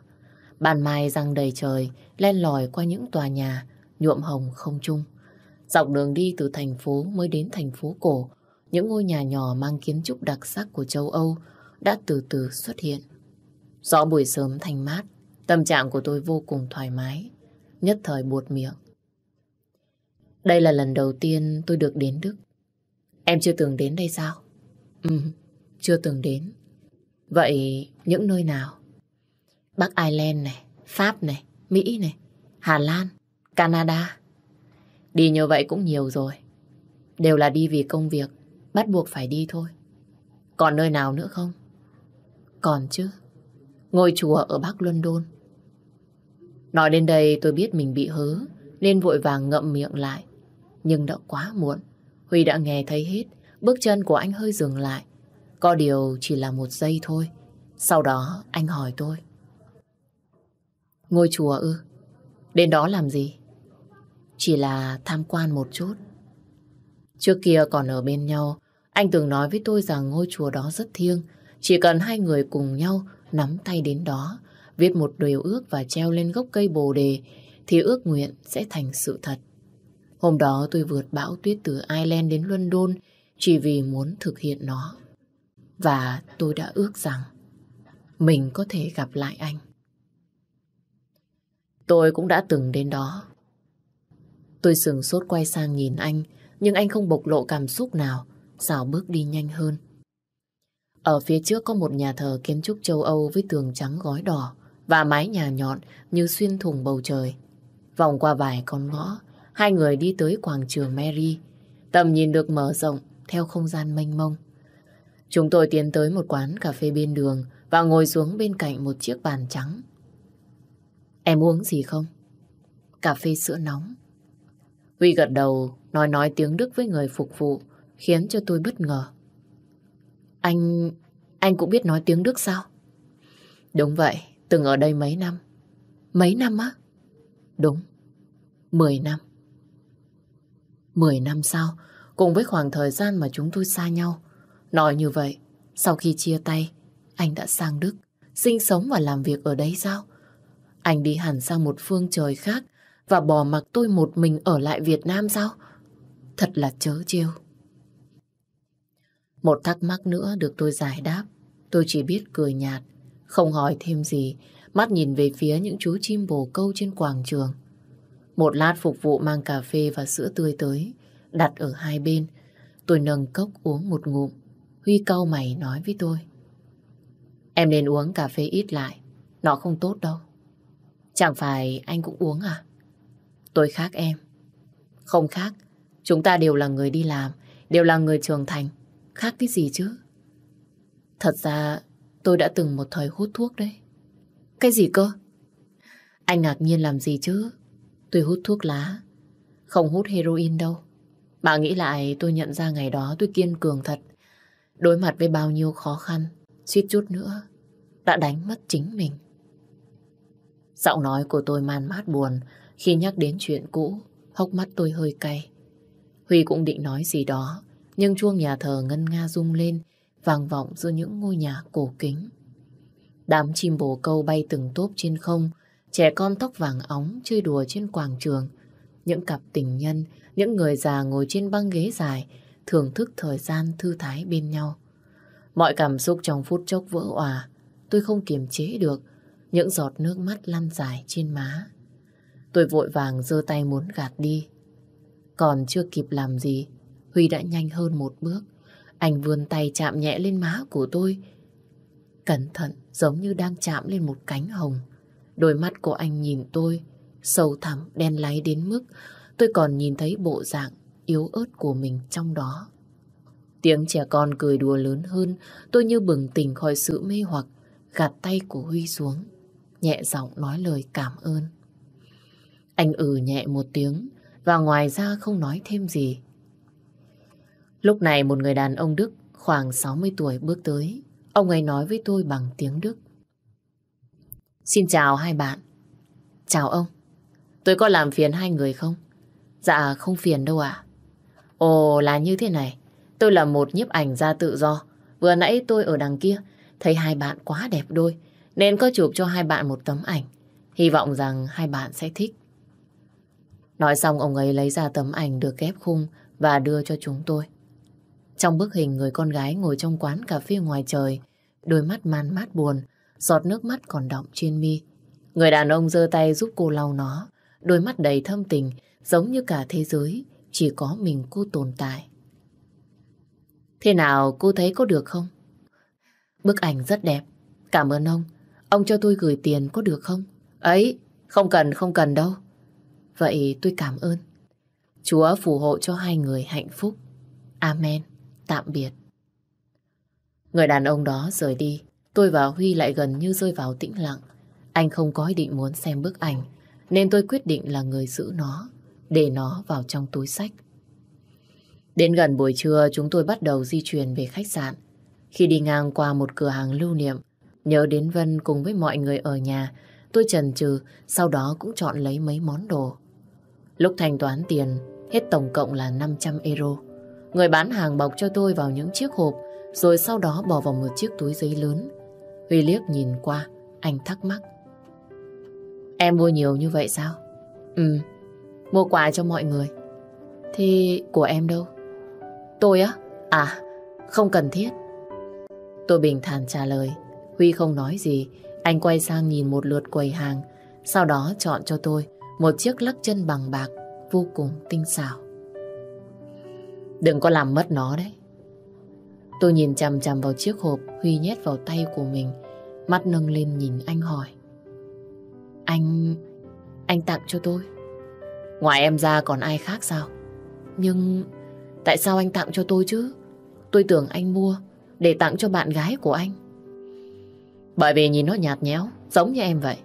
bàn mai răng đầy trời, len lỏi qua những tòa nhà, nhuộm hồng không trung. Dọc đường đi từ thành phố mới đến thành phố cổ, những ngôi nhà nhỏ mang kiến trúc đặc sắc của châu Âu đã từ từ xuất hiện. Rõ buổi sớm thanh mát, tâm trạng của tôi vô cùng thoải mái, nhất thời buột miệng. Đây là lần đầu tiên tôi được đến Đức. Em chưa từng đến đây sao? Ừ, chưa từng đến. Vậy những nơi nào? Bắc Ireland này, Pháp này, Mỹ này, Hà Lan, Canada. Đi như vậy cũng nhiều rồi. Đều là đi vì công việc, bắt buộc phải đi thôi. Còn nơi nào nữa không? Còn chứ. Ngôi chùa ở Bắc London. Nói đến đây tôi biết mình bị hớ, nên vội vàng ngậm miệng lại. Nhưng đã quá muộn. Huy đã nghe thấy hết, bước chân của anh hơi dừng lại. Có điều chỉ là một giây thôi. Sau đó anh hỏi tôi. Ngôi chùa ư? Đến đó làm gì? Chỉ là tham quan một chút. Trước kia còn ở bên nhau, anh từng nói với tôi rằng ngôi chùa đó rất thiêng. Chỉ cần hai người cùng nhau nắm tay đến đó, viết một điều ước và treo lên gốc cây bồ đề, thì ước nguyện sẽ thành sự thật. Hôm đó tôi vượt bão tuyết từ Ireland đến London chỉ vì muốn thực hiện nó. Và tôi đã ước rằng mình có thể gặp lại anh. Tôi cũng đã từng đến đó. Tôi sừng sốt quay sang nhìn anh, nhưng anh không bộc lộ cảm xúc nào, xảo bước đi nhanh hơn. Ở phía trước có một nhà thờ kiến trúc châu Âu với tường trắng gói đỏ và mái nhà nhọn như xuyên thủng bầu trời. Vòng qua vài con ngõ, hai người đi tới quảng trường Mary. Tầm nhìn được mở rộng theo không gian mênh mông. Chúng tôi tiến tới một quán cà phê bên đường và ngồi xuống bên cạnh một chiếc bàn trắng. Em uống gì không? Cà phê sữa nóng. Huy gật đầu, nói nói tiếng Đức với người phục vụ, khiến cho tôi bất ngờ. Anh... anh cũng biết nói tiếng Đức sao? Đúng vậy, từng ở đây mấy năm. Mấy năm á? Đúng, mười năm. Mười năm sau, Cùng với khoảng thời gian mà chúng tôi xa nhau. Nói như vậy, sau khi chia tay, anh đã sang Đức, sinh sống và làm việc ở đấy sao? Anh đi hẳn sang một phương trời khác và bỏ mặc tôi một mình ở lại Việt Nam sao? Thật là chớ trêu. Một thắc mắc nữa được tôi giải đáp. Tôi chỉ biết cười nhạt, không hỏi thêm gì, mắt nhìn về phía những chú chim bồ câu trên quảng trường. Một lát phục vụ mang cà phê và sữa tươi tới, đặt ở hai bên. Tôi nâng cốc uống một ngụm. Huy cau mày nói với tôi. Em nên uống cà phê ít lại, nó không tốt đâu. Chẳng phải anh cũng uống à? Tôi khác em. Không khác, chúng ta đều là người đi làm, đều là người trưởng thành. Khác cái gì chứ? Thật ra tôi đã từng một thời hút thuốc đấy. Cái gì cơ? Anh ngạc nhiên làm gì chứ? Tôi hút thuốc lá, không hút heroin đâu. Bà nghĩ lại tôi nhận ra ngày đó tôi kiên cường thật. Đối mặt với bao nhiêu khó khăn, suýt chút nữa, đã đánh mất chính mình. Giọng nói của tôi man mát buồn khi nhắc đến chuyện cũ, hốc mắt tôi hơi cay. Huy cũng định nói gì đó, nhưng chuông nhà thờ ngân nga rung lên, vang vọng giữa những ngôi nhà cổ kính. Đám chim bồ câu bay từng tốp trên không, trẻ con tóc vàng óng chơi đùa trên quảng trường. Những cặp tình nhân, những người già ngồi trên băng ghế dài, thưởng thức thời gian thư thái bên nhau. Mọi cảm xúc trong phút chốc vỡ òa, tôi không kiềm chế được, những giọt nước mắt lăn dài trên má. Tôi vội vàng giơ tay muốn gạt đi. Còn chưa kịp làm gì, Huy đã nhanh hơn một bước. Anh vươn tay chạm nhẹ lên má của tôi. Cẩn thận giống như đang chạm lên một cánh hồng. Đôi mắt của anh nhìn tôi, sâu thẳm đen láy đến mức tôi còn nhìn thấy bộ dạng yếu ớt của mình trong đó. Tiếng trẻ con cười đùa lớn hơn, tôi như bừng tỉnh khỏi sự mê hoặc, gạt tay của Huy xuống, nhẹ giọng nói lời cảm ơn. Anh ừ nhẹ một tiếng, và ngoài ra không nói thêm gì. Lúc này một người đàn ông Đức, khoảng 60 tuổi, bước tới. Ông ấy nói với tôi bằng tiếng Đức. Xin chào hai bạn. Chào ông. Tôi có làm phiền hai người không? Dạ không phiền đâu ạ. Ồ, là như thế này. Tôi là một nhiếp ảnh gia tự do. Vừa nãy tôi ở đằng kia, thấy hai bạn quá đẹp đôi, nên có chụp cho hai bạn một tấm ảnh. Hy vọng rằng hai bạn sẽ thích. Nói xong, ông ấy lấy ra tấm ảnh được ghép khung và đưa cho chúng tôi. Trong bức hình người con gái ngồi trong quán cà phê ngoài trời, đôi mắt man mát buồn, giọt nước mắt còn đọng trên mi. Người đàn ông giơ tay giúp cô lau nó, đôi mắt đầy thâm tình, giống như cả thế giới, chỉ có mình cô tồn tại. Thế nào cô thấy có được không? Bức ảnh rất đẹp, cảm ơn ông. Ông cho tôi gửi tiền có được không? Ấy, không cần, không cần đâu. Vậy tôi cảm ơn. Chúa phù hộ cho hai người hạnh phúc. Amen. Tạm biệt. Người đàn ông đó rời đi. Tôi và Huy lại gần như rơi vào tĩnh lặng. Anh không có ý định muốn xem bức ảnh. nên tôi quyết định là người giữ nó, để nó vào trong túi sách. Đến gần buổi trưa chúng tôi bắt đầu di chuyển về khách sạn. Khi đi ngang qua một cửa hàng lưu niệm, nhớ đến Vân cùng với mọi người ở nhà, tôi chần chừ, sau đó cũng chọn lấy mấy món đồ. Lúc thanh toán tiền, hết tổng cộng là 500 euro. Người bán hàng bọc cho tôi vào những chiếc hộp, rồi sau đó bỏ vào một chiếc túi giấy lớn. Huy liếc nhìn qua, anh thắc mắc. Em mua nhiều như vậy sao? Ừ, mua quà cho mọi người. Thì của em đâu? Tôi á? À, không cần thiết. Tôi bình thản trả lời. Huy không nói gì. Anh quay sang nhìn một lượt quầy hàng. Sau đó chọn cho tôi một chiếc lắc chân bằng bạc vô cùng tinh xảo. Đừng có làm mất nó đấy. Tôi nhìn chằm chằm vào chiếc hộp Huy nhét vào tay của mình. Mắt nâng lên nhìn anh hỏi. Anh... anh tặng cho tôi. Ngoài em ra còn ai khác sao? Nhưng tại sao anh tặng cho tôi chứ? Tôi tưởng anh mua để tặng cho bạn gái của anh. Bởi vì nhìn nó nhạt nhẽo, giống như em vậy.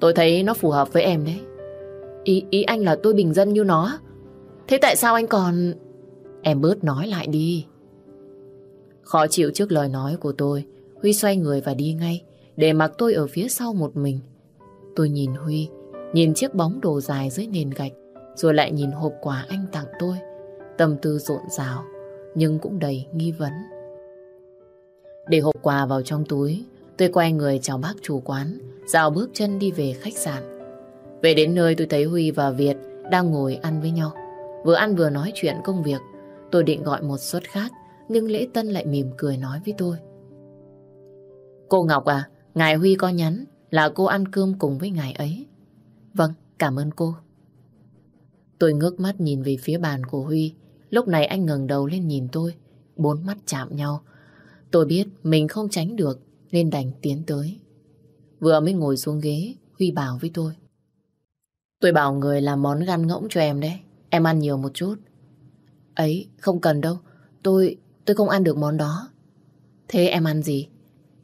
Tôi thấy nó phù hợp với em đấy. Ý, ý anh là tôi bình dân như nó. Thế tại sao anh còn... Em bớt nói lại đi. Khó chịu trước lời nói của tôi, Huy xoay người và đi ngay, để mặc tôi ở phía sau một mình. Tôi nhìn Huy, nhìn chiếc bóng đồ dài dưới nền gạch, rồi lại nhìn hộp quà anh tặng tôi. Tâm tư rộn rào, nhưng cũng đầy nghi vấn. Để hộp quà vào trong túi, tôi quay người chào bác chủ quán, dạo bước chân đi về khách sạn. Về đến nơi tôi thấy Huy và Việt đang ngồi ăn với nhau. Vừa ăn vừa nói chuyện công việc. Tôi định gọi một suất khác, nhưng Lễ Tân lại mỉm cười nói với tôi. Cô Ngọc à, ngài Huy có nhắn là cô ăn cơm cùng với ngài ấy. Vâng, cảm ơn cô. Tôi ngước mắt nhìn về phía bàn của Huy. Lúc này anh ngẩng đầu lên nhìn tôi. Bốn mắt chạm nhau. Tôi biết mình không tránh được nên đành tiến tới. Vừa mới ngồi xuống ghế, Huy bảo với tôi. Tôi bảo người làm món gan ngỗng cho em đấy. Em ăn nhiều một chút. Ấy, không cần đâu. Tôi, tôi không ăn được món đó. Thế em ăn gì?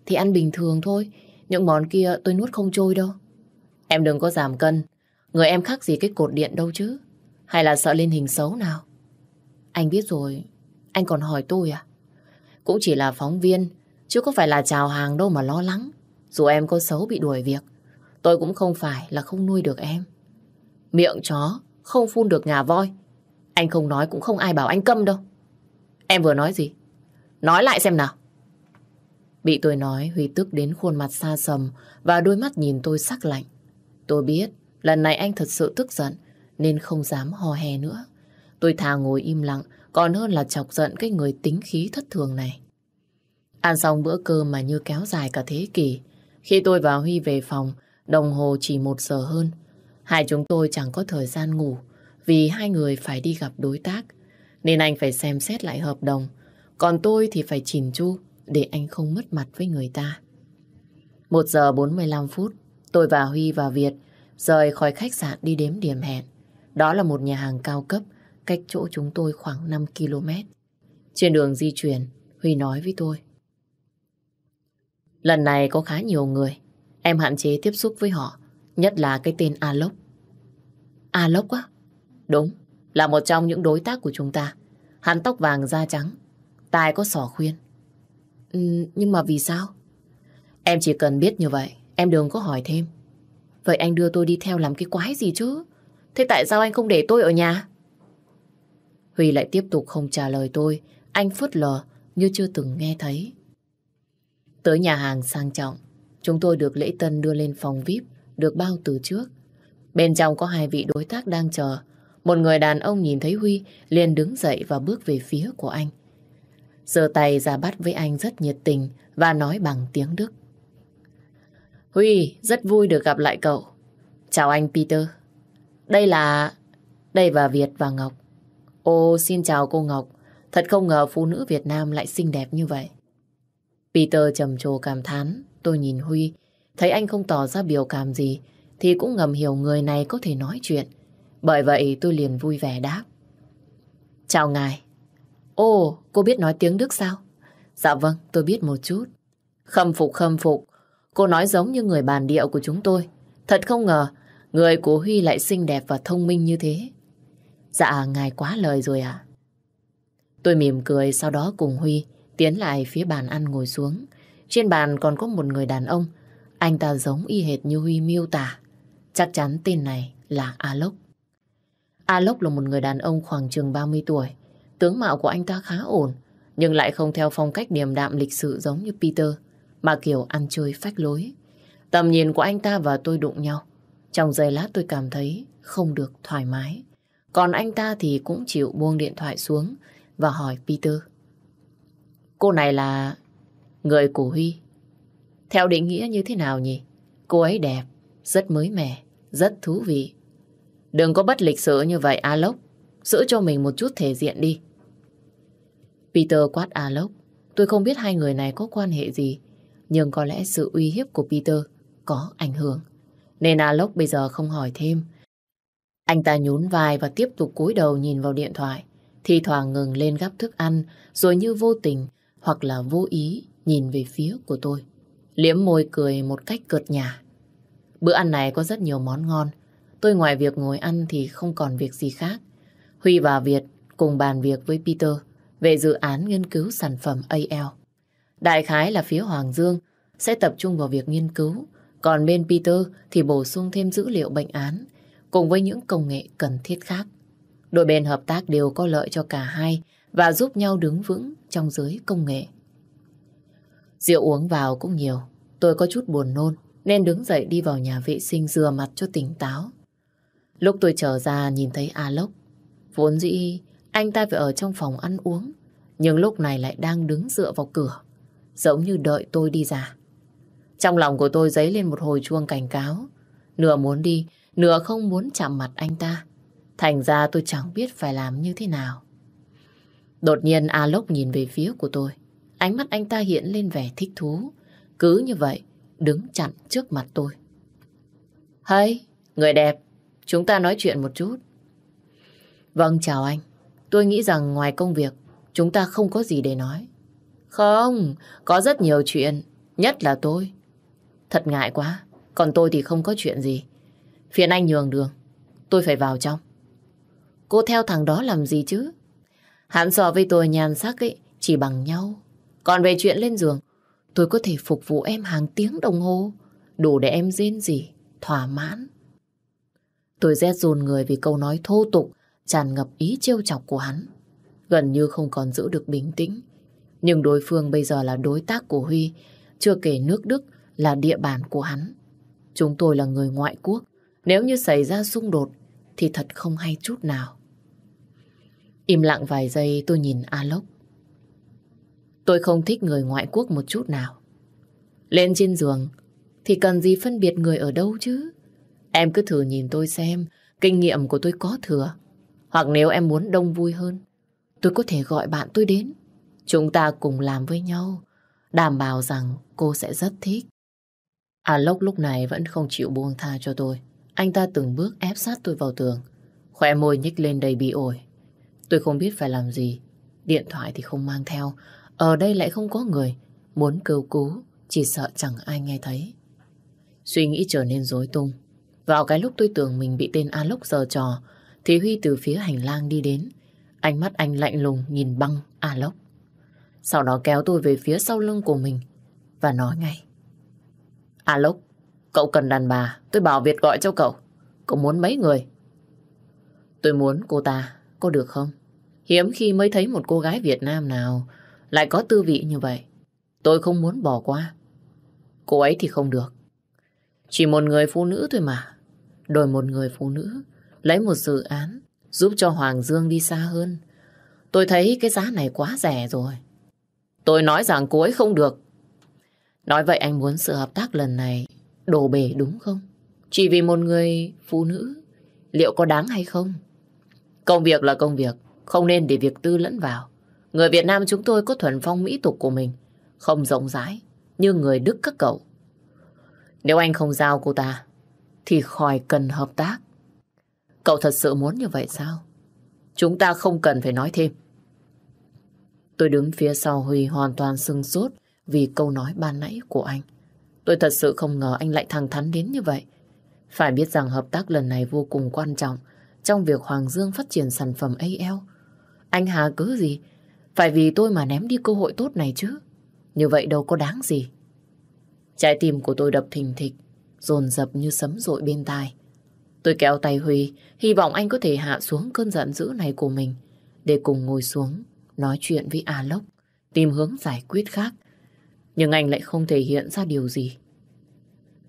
Thì ăn bình thường thôi. Những món kia tôi nuốt không trôi đâu. Em đừng có giảm cân. Người em khác gì cái cột điện đâu chứ. Hay là sợ lên hình xấu nào? Anh biết rồi. Anh còn hỏi tôi à? Cũng chỉ là phóng viên. Chứ có phải là chào hàng đâu mà lo lắng. Dù em có xấu bị đuổi việc. Tôi cũng không phải là không nuôi được em. Miệng chó không phun được ngà voi. Anh không nói cũng không ai bảo anh câm đâu. Em vừa nói gì? Nói lại xem nào. Bị tôi nói, Huy tức đến khuôn mặt xa sầm và đôi mắt nhìn tôi sắc lạnh. Tôi biết, lần này anh thật sự tức giận nên không dám hò hè nữa. Tôi thà ngồi im lặng còn hơn là chọc giận cái người tính khí thất thường này. Ăn xong bữa cơm mà như kéo dài cả thế kỷ. Khi tôi và Huy về phòng, đồng hồ chỉ một giờ hơn. Hai chúng tôi chẳng có thời gian ngủ vì hai người phải đi gặp đối tác. Nên anh phải xem xét lại hợp đồng. Còn tôi thì phải chỉnh chu để anh không mất mặt với người ta. Một giờ 45 phút, tôi và Huy và Việt rời khỏi khách sạn đi đếm điểm hẹn. Đó là một nhà hàng cao cấp, cách chỗ chúng tôi khoảng 5 km. Trên đường di chuyển, Huy nói với tôi. Lần này có khá nhiều người, em hạn chế tiếp xúc với họ, nhất là cái tên Alok. Alok á? Đúng, là một trong những đối tác của chúng ta. Hắn tóc vàng da trắng, tai có sỏ khuyên. Ừ, nhưng mà vì sao? Em chỉ cần biết như vậy, em đừng có hỏi thêm. Vậy anh đưa tôi đi theo làm cái quái gì chứ? Thế tại sao anh không để tôi ở nhà? Huy lại tiếp tục không trả lời tôi. Anh phớt lờ như chưa từng nghe thấy. Tới nhà hàng sang trọng, chúng tôi được lễ tân đưa lên phòng VIP, được bao từ trước. Bên trong có hai vị đối tác đang chờ. Một người đàn ông nhìn thấy Huy liền đứng dậy và bước về phía của anh giơ tay ra bắt với anh rất nhiệt tình và nói bằng tiếng Đức. Huy, rất vui được gặp lại cậu. Chào anh Peter. Đây là... Đây là Việt và Ngọc. Ô, xin chào cô Ngọc. Thật không ngờ phụ nữ Việt Nam lại xinh đẹp như vậy. Peter trầm trồ cảm thán. Tôi nhìn Huy, thấy anh không tỏ ra biểu cảm gì, thì cũng ngầm hiểu người này có thể nói chuyện. Bởi vậy tôi liền vui vẻ đáp. Chào ngài. Ồ, cô biết nói tiếng Đức sao? Dạ vâng, tôi biết một chút. Khâm phục khâm phục. Cô nói giống như người bản địa của chúng tôi. Thật không ngờ, Người của Huy lại xinh đẹp và thông minh như thế. Dạ, ngài quá lời rồi ạ. Tôi mỉm cười sau đó cùng Huy tiến lại phía bàn ăn ngồi xuống. Trên bàn còn có một người đàn ông. Anh ta giống y hệt như Huy miêu tả. Chắc chắn tên này là A Lốc. A Lốc là một người đàn ông khoảng chừng 30 tuổi. Tướng mạo của anh ta khá ổn, nhưng lại không theo phong cách điềm đạm lịch sự giống như Peter, mà kiểu ăn chơi phách lối. Tầm nhìn của anh ta và tôi đụng nhau. Trong giây lát tôi cảm thấy không được thoải mái. Còn anh ta thì cũng chịu buông điện thoại xuống và hỏi Peter. Cô này là người của Huy. Theo định nghĩa như thế nào nhỉ? Cô ấy đẹp, rất mới mẻ, rất thú vị. Đừng có bất lịch sự như vậy, Alok. Giữ cho mình một chút thể diện đi. Peter quát Alok. Tôi không biết hai người này có quan hệ gì. Nhưng có lẽ sự uy hiếp của Peter có ảnh hưởng. Nên Alok bây giờ không hỏi thêm. Anh ta nhún vai và tiếp tục cúi đầu nhìn vào điện thoại. Thì thoảng ngừng lên gắp thức ăn, rồi như vô tình hoặc là vô ý nhìn về phía của tôi. Liếm môi cười một cách cợt nhả. Bữa ăn này có rất nhiều món ngon. Tôi ngoài việc ngồi ăn thì không còn việc gì khác. Huy và Việt cùng bàn việc với Peter về dự án nghiên cứu sản phẩm AL. Đại khái là phía Hoàng Dương sẽ tập trung vào việc nghiên cứu, còn bên Peter thì bổ sung thêm dữ liệu bệnh án cùng với những công nghệ cần thiết khác. Đôi bên hợp tác đều có lợi cho cả hai và giúp nhau đứng vững trong giới công nghệ. Rượu uống vào cũng nhiều, tôi có chút buồn nôn nên đứng dậy đi vào nhà vệ sinh rửa mặt cho tỉnh táo. Lúc tôi trở ra nhìn thấy A Lốc, vốn dĩ anh ta phải ở trong phòng ăn uống, nhưng lúc này lại đang đứng dựa vào cửa, giống như đợi tôi đi ra. Trong lòng của tôi dấy lên một hồi chuông cảnh cáo, nửa muốn đi, nửa không muốn chạm mặt anh ta. Thành ra tôi chẳng biết phải làm như thế nào. Đột nhiên A Lốc nhìn về phía của tôi. Ánh mắt anh ta hiện lên vẻ thích thú. Cứ như vậy, đứng chặn trước mặt tôi. Hay, người đẹp, chúng ta nói chuyện một chút. Vâng, chào anh. Tôi nghĩ rằng ngoài công việc, chúng ta không có gì để nói. Không, có rất nhiều chuyện, nhất là tôi. Thật ngại quá, còn tôi thì không có chuyện gì. Phiền anh nhường đường, tôi phải vào trong. Cô theo thằng đó làm gì chứ? Hắn so với tôi nhàn sắc ấy, chỉ bằng nhau. Còn về chuyện lên giường, tôi có thể phục vụ em hàng tiếng đồng hồ, đủ để em rên gì, thỏa mãn. Tôi rét run người vì câu nói thô tục, tràn ngập ý trêu chọc của hắn. Gần như không còn giữ được bình tĩnh. Nhưng đối phương bây giờ là đối tác của Huy, chưa kể nước Đức là địa bàn của hắn. Chúng tôi là người ngoại quốc, nếu như xảy ra xung đột thì thật không hay chút nào. Im lặng vài giây tôi nhìn Alok. Tôi không thích người ngoại quốc một chút nào. Lên trên giường thì cần gì phân biệt người ở đâu chứ? Em cứ thử nhìn tôi xem, kinh nghiệm của tôi có thừa. Hoặc nếu em muốn đông vui hơn, tôi có thể gọi bạn tôi đến. Chúng ta cùng làm với nhau, đảm bảo rằng cô sẽ rất thích. À, Alok lúc này vẫn không chịu buông tha cho tôi. Anh ta từng bước ép sát tôi vào tường, khỏe môi nhích lên đầy bị ổi. Tôi không biết phải làm gì. Điện thoại thì không mang theo. Ở đây lại không có người. Muốn kêu cứu, chỉ sợ chẳng ai nghe thấy. Suy nghĩ trở nên rối tung. Vào cái lúc tôi tưởng mình bị tên Alok giờ trò, thì Huy từ phía hành lang đi đến. Ánh mắt anh lạnh lùng nhìn băng Alok. Sau đó kéo tôi về phía sau lưng của mình và nói ngay. Alok, cậu cần đàn bà, tôi bảo Việt gọi cho cậu. Cậu muốn mấy người? Tôi muốn cô ta có được không? Hiếm khi mới thấy một cô gái Việt Nam nào lại có tư vị như vậy. Tôi không muốn bỏ qua. Cô ấy thì không được. Chỉ một người phụ nữ thôi mà. Đổi một người phụ nữ, lấy một dự án, giúp cho Hoàng Dương đi xa hơn. Tôi thấy cái giá này quá rẻ rồi. Tôi nói rằng cô ấy không được. Nói vậy anh muốn sự hợp tác lần này đổ bể đúng không? Chỉ vì một người phụ nữ, liệu có đáng hay không? Công việc là công việc, không nên để việc tư lẫn vào. Người Việt Nam chúng tôi có thuần phong mỹ tục của mình, không rộng rãi như người Đức các cậu. Nếu anh không giao cô ta, thì khỏi cần hợp tác. Cậu thật sự muốn như vậy sao? Chúng ta không cần phải nói thêm. Tôi đứng phía sau Huy hoàn toàn sưng sốt vì câu nói ban nãy của anh. Tôi thật sự không ngờ anh lại thẳng thắn đến như vậy. Phải biết rằng hợp tác lần này vô cùng quan trọng trong việc Hoàng Dương phát triển sản phẩm AL. Anh Hà cứ gì? Phải vì tôi mà ném đi cơ hội tốt này chứ. Như vậy đâu có đáng gì. Trái tim của tôi đập thình thịch, dồn dập như sấm rội bên tai. Tôi kéo tay Huy, hy vọng anh có thể hạ xuống cơn giận dữ này của mình để cùng ngồi xuống, nói chuyện với A Lốc, tìm hướng giải quyết khác. Nhưng anh lại không thể hiện ra điều gì.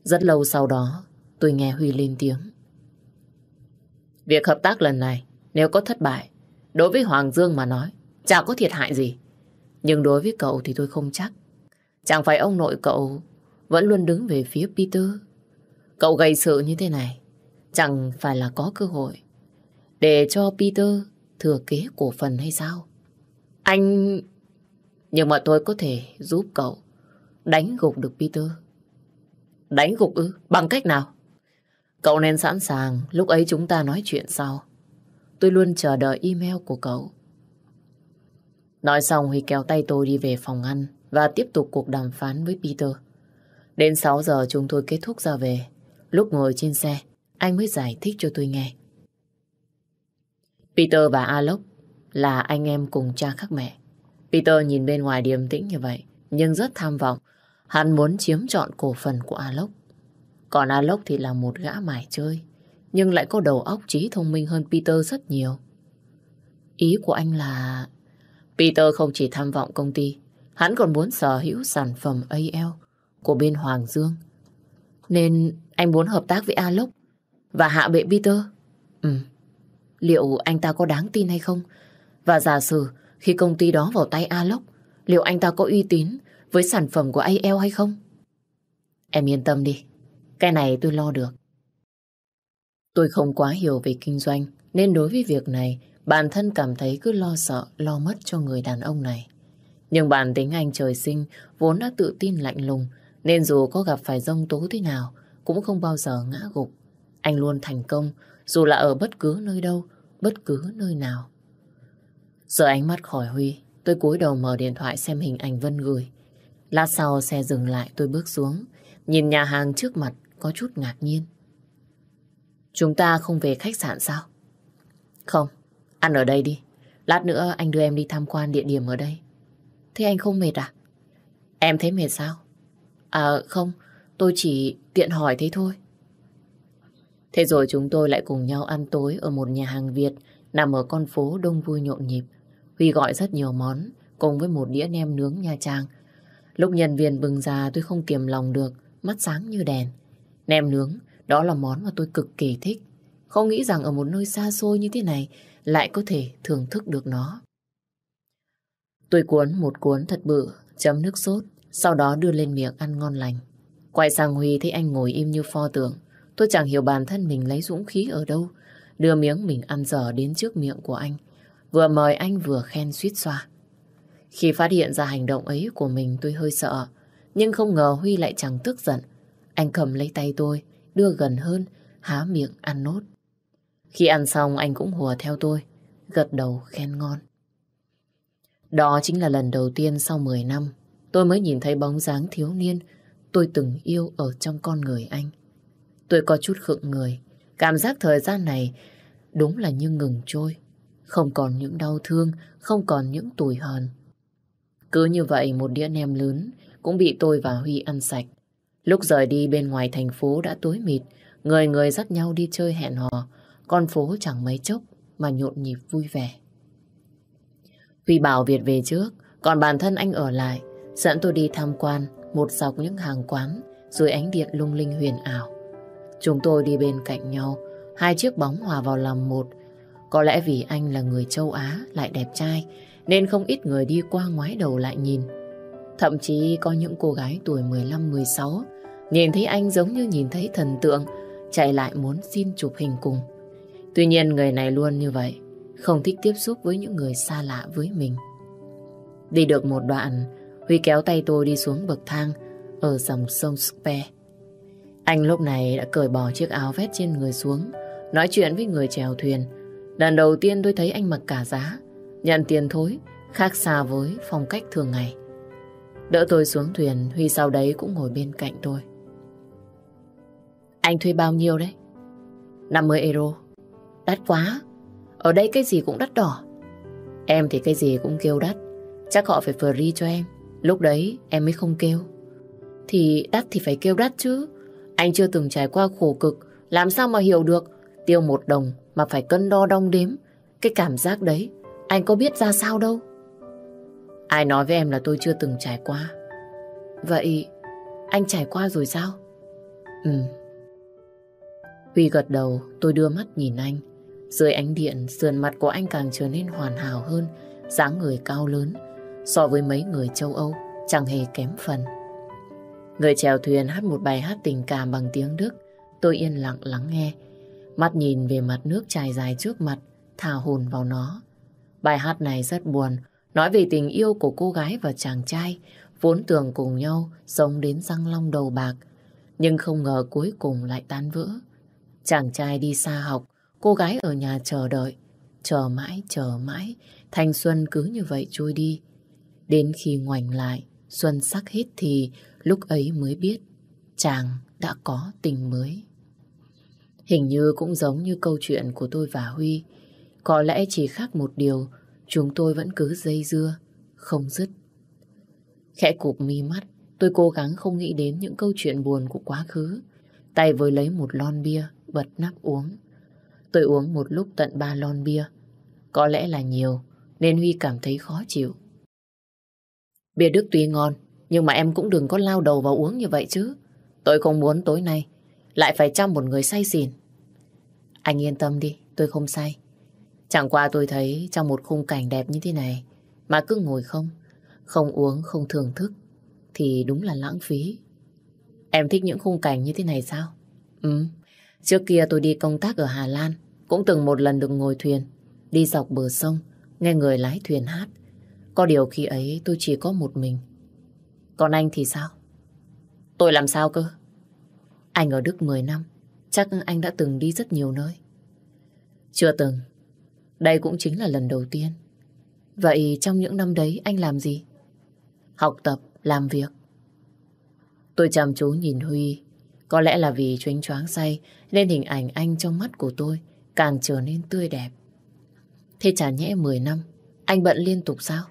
Rất lâu sau đó, tôi nghe Huy lên tiếng. Việc hợp tác lần này, nếu có thất bại, đối với Hoàng Dương mà nói, chả có thiệt hại gì. Nhưng đối với cậu thì tôi không chắc. Chẳng phải ông nội cậu vẫn luôn đứng về phía Peter. Cậu gây sự như thế này, chẳng phải là có cơ hội để cho Peter thừa kế cổ phần hay sao? Anh... Nhưng mà tôi có thể giúp cậu đánh gục được Peter. Đánh gục ư? Bằng cách nào? Cậu nên sẵn sàng, lúc ấy chúng ta nói chuyện sau. Tôi luôn chờ đợi email của cậu. Nói xong Huy kéo tay tôi đi về phòng ăn và tiếp tục cuộc đàm phán với Peter. Đến 6 giờ chúng tôi kết thúc ra về. Lúc ngồi trên xe, anh mới giải thích cho tôi nghe. Peter và Alok là anh em cùng cha khác mẹ. Peter nhìn bên ngoài điềm tĩnh như vậy, nhưng rất tham vọng. Hắn muốn chiếm trọn cổ phần của Alok. Còn Alok thì là một gã mải chơi, nhưng lại có đầu óc trí thông minh hơn Peter rất nhiều. Ý của anh là... Peter không chỉ tham vọng công ty, hắn còn muốn sở hữu sản phẩm AL của bên Hoàng Dương. Nên anh muốn hợp tác với Alok và hạ bệ Peter. Ừ, liệu anh ta có đáng tin hay không? Và giả sử khi công ty đó vào tay Alok, liệu anh ta có uy tín với sản phẩm của AL hay không? Em yên tâm đi, cái này tôi lo được. Tôi không quá hiểu về kinh doanh, nên đối với việc này, bản thân cảm thấy cứ lo sợ, lo mất cho người đàn ông này. Nhưng bản tính anh trời sinh vốn đã tự tin lạnh lùng, nên dù có gặp phải rông tố thế nào, cũng không bao giờ ngã gục. Anh luôn thành công, dù là ở bất cứ nơi đâu, bất cứ nơi nào. Giờ ánh mắt khỏi Huy, tôi cúi đầu mở điện thoại xem hình ảnh Vân gửi. Lát sau xe dừng lại tôi bước xuống, nhìn nhà hàng trước mặt có chút ngạc nhiên. Chúng ta không về khách sạn sao? Không, ăn ở đây đi. Lát nữa anh đưa em đi tham quan địa điểm ở đây. Thế anh không mệt à? Em thấy mệt sao? À không, tôi chỉ tiện hỏi thế thôi. Thế rồi chúng tôi lại cùng nhau ăn tối ở một nhà hàng Việt nằm ở con phố đông vui nhộn nhịp. Huy gọi rất nhiều món cùng với một đĩa nem nướng Nha Trang. Lúc nhân viên bưng ra tôi không kiềm lòng được, mắt sáng như đèn. Nem nướng, đó là món mà tôi cực kỳ thích. Không nghĩ rằng ở một nơi xa xôi như thế này lại có thể thưởng thức được nó. Tôi cuốn một cuốn thật bự, chấm nước sốt, sau đó đưa lên miệng ăn ngon lành. Quay sang Huy thấy anh ngồi im như pho tượng. Tôi chẳng hiểu bản thân mình lấy dũng khí ở đâu. Đưa miếng mình ăn dở đến trước miệng của anh. Vừa mời anh vừa khen suýt xoa. Khi phát hiện ra hành động ấy của mình tôi hơi sợ. Nhưng không ngờ Huy lại chẳng tức giận. Anh cầm lấy tay tôi, đưa gần hơn, há miệng ăn nốt. Khi ăn xong anh cũng hùa theo tôi, gật đầu khen ngon. Đó chính là lần đầu tiên sau 10 năm tôi mới nhìn thấy bóng dáng thiếu niên tôi từng yêu ở trong con người anh. Tôi có chút khựng người, cảm giác thời gian này đúng là như ngừng trôi. Không còn những đau thương, không còn những tủi hờn. Cứ như vậy một đĩa nem lớn cũng bị tôi và Huy ăn sạch. Lúc rời đi bên ngoài thành phố đã tối mịt, người người dắt nhau đi chơi hẹn hò, con phố chẳng mấy chốc mà nhộn nhịp vui vẻ. Huy bảo Việt về trước, còn bản thân anh ở lại, dẫn tôi đi tham quan một dọc những hàng quán dưới ánh điện lung linh huyền ảo. Chúng tôi đi bên cạnh nhau, hai chiếc bóng hòa vào làm một. Có lẽ vì anh là người châu Á lại đẹp trai, nên không ít người đi qua ngoái đầu lại nhìn. Thậm chí có những cô gái tuổi 15-16 nhìn thấy anh giống như nhìn thấy thần tượng, chạy lại muốn xin chụp hình cùng. Tuy nhiên người này luôn như vậy, không thích tiếp xúc với những người xa lạ với mình. Đi được một đoạn, Huy kéo tay tôi đi xuống bậc thang ở dòng sông Spe. Anh lúc này đã cởi bỏ chiếc áo vest trên người xuống, nói chuyện với người chèo thuyền. Lần đầu tiên tôi thấy anh mặc cả giá, nhận tiền thối, khác xa với phong cách thường ngày. Đỡ tôi xuống thuyền, Huy sau đấy cũng ngồi bên cạnh tôi. Anh thuê bao nhiêu đấy? 50 euro. Đắt quá. Ở đây cái gì cũng đắt đỏ. Em thì cái gì cũng kêu đắt. Chắc họ phải free cho em. Lúc đấy em mới không kêu. Thì đắt thì phải kêu đắt chứ. Anh chưa từng trải qua khổ cực. Làm sao mà hiểu được. Tiêu một đồng mà phải cân đo đong đếm. Cái cảm giác đấy anh có biết ra sao đâu. Ai nói với em là tôi chưa từng trải qua. Vậy anh trải qua rồi sao? Ừ. Huy gật đầu, tôi đưa mắt nhìn anh. Dưới ánh điện, sườn mặt của anh càng trở nên hoàn hảo hơn, dáng người cao lớn. So với mấy người châu Âu, chẳng hề kém phần. Người chèo thuyền hát một bài hát tình cảm bằng tiếng Đức. Tôi yên lặng lắng nghe. Mắt nhìn về mặt nước trải dài trước mặt, thả hồn vào nó. Bài hát này rất buồn, nói về tình yêu của cô gái và chàng trai, vốn tưởng cùng nhau sống đến răng long đầu bạc, nhưng không ngờ cuối cùng lại tan vỡ. Chàng trai đi xa học, cô gái ở nhà chờ đợi, chờ mãi, chờ mãi, thanh xuân cứ như vậy trôi đi. Đến khi ngoảnh lại, xuân sắc hết thì lúc ấy mới biết chàng đã có tình mới. Hình như cũng giống như câu chuyện của tôi và Huy, có lẽ chỉ khác một điều, chúng tôi vẫn cứ dây dưa, không dứt. Khẽ cụp mi mắt, tôi cố gắng không nghĩ đến những câu chuyện buồn của quá khứ. Tay với lấy một lon bia, bật nắp uống. Tôi uống một lúc tận ba lon bia. Có lẽ là nhiều, nên Huy cảm thấy khó chịu. Bia Đức tuy ngon, nhưng mà em cũng đừng có lao đầu vào uống như vậy chứ. Tôi không muốn tối nay lại phải chăm một người say xỉn. Anh yên tâm đi, tôi không say. Chẳng qua tôi thấy trong một khung cảnh đẹp như thế này mà cứ ngồi không, không uống, không thưởng thức thì đúng là lãng phí. Em thích những khung cảnh như thế này sao? Ừ, trước kia tôi đi công tác ở Hà Lan cũng từng một lần được ngồi thuyền đi dọc bờ sông nghe người lái thuyền hát. Có điều khi ấy tôi chỉ có một mình. Còn anh thì sao? Tôi làm sao cơ? Anh ở Đức 10 năm, chắc anh đã từng đi rất nhiều nơi. Chưa từng, đây cũng chính là lần đầu tiên. Vậy trong những năm đấy anh làm gì? Học tập, làm việc. Tôi chăm chú nhìn Huy. Có lẽ là vì chuyến choáng say nên hình ảnh anh trong mắt của tôi càng trở nên tươi đẹp. Thế chả nhẽ 10 năm anh bận liên tục sao?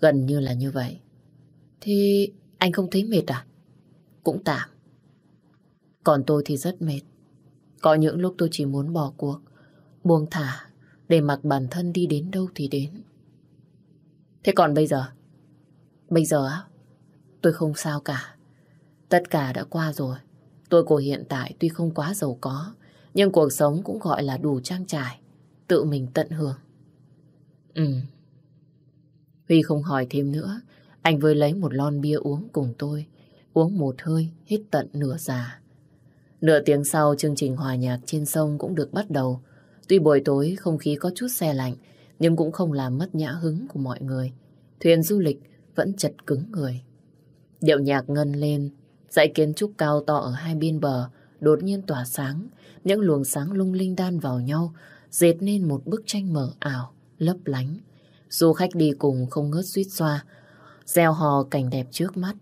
Gần như là như vậy. Thì anh không thấy mệt à? Cũng tạm. Còn tôi thì rất mệt. Có những lúc tôi chỉ muốn bỏ cuộc, buông thả để mặc bản thân đi đến đâu thì đến. Thế còn bây giờ? Bây giờ á, tôi không sao cả. Tất cả đã qua rồi. Tôi của hiện tại tuy không quá giàu có, nhưng cuộc sống cũng gọi là đủ trang trải, tự mình tận hưởng. Ừ. Huy không hỏi thêm nữa, anh vừa lấy một lon bia uống cùng tôi, uống một hơi, hít tận nửa già. Nửa tiếng sau, chương trình hòa nhạc trên sông cũng được bắt đầu. Tuy buổi tối không khí có chút xe lạnh, nhưng cũng không làm mất nhã hứng của mọi người. Thuyền du lịch vẫn chật cứng người. Điệu nhạc ngân lên, dãy kiến trúc cao to ở hai bên bờ đột nhiên tỏa sáng, những luồng sáng lung linh đan vào nhau, dệt nên một bức tranh mờ ảo, lấp lánh. Du khách đi cùng không ngớt suýt xoa, gieo hò cảnh đẹp trước mắt.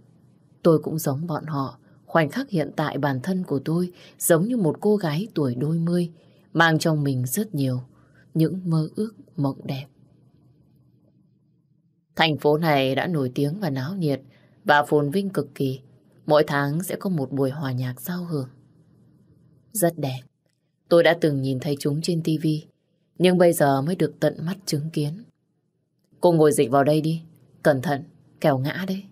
Tôi cũng giống bọn họ, khoảnh khắc hiện tại bản thân của tôi giống như một cô gái tuổi đôi mươi, mang trong mình rất nhiều những mơ ước mộng đẹp. Thành phố này đã nổi tiếng và náo nhiệt và phồn vinh cực kỳ. Mỗi tháng sẽ có một buổi hòa nhạc giao hưởng. Rất đẹp. Tôi đã từng nhìn thấy chúng trên tivi, nhưng bây giờ mới được tận mắt chứng kiến. Cô ngồi dịch vào đây đi, cẩn thận, kẻo ngã đấy.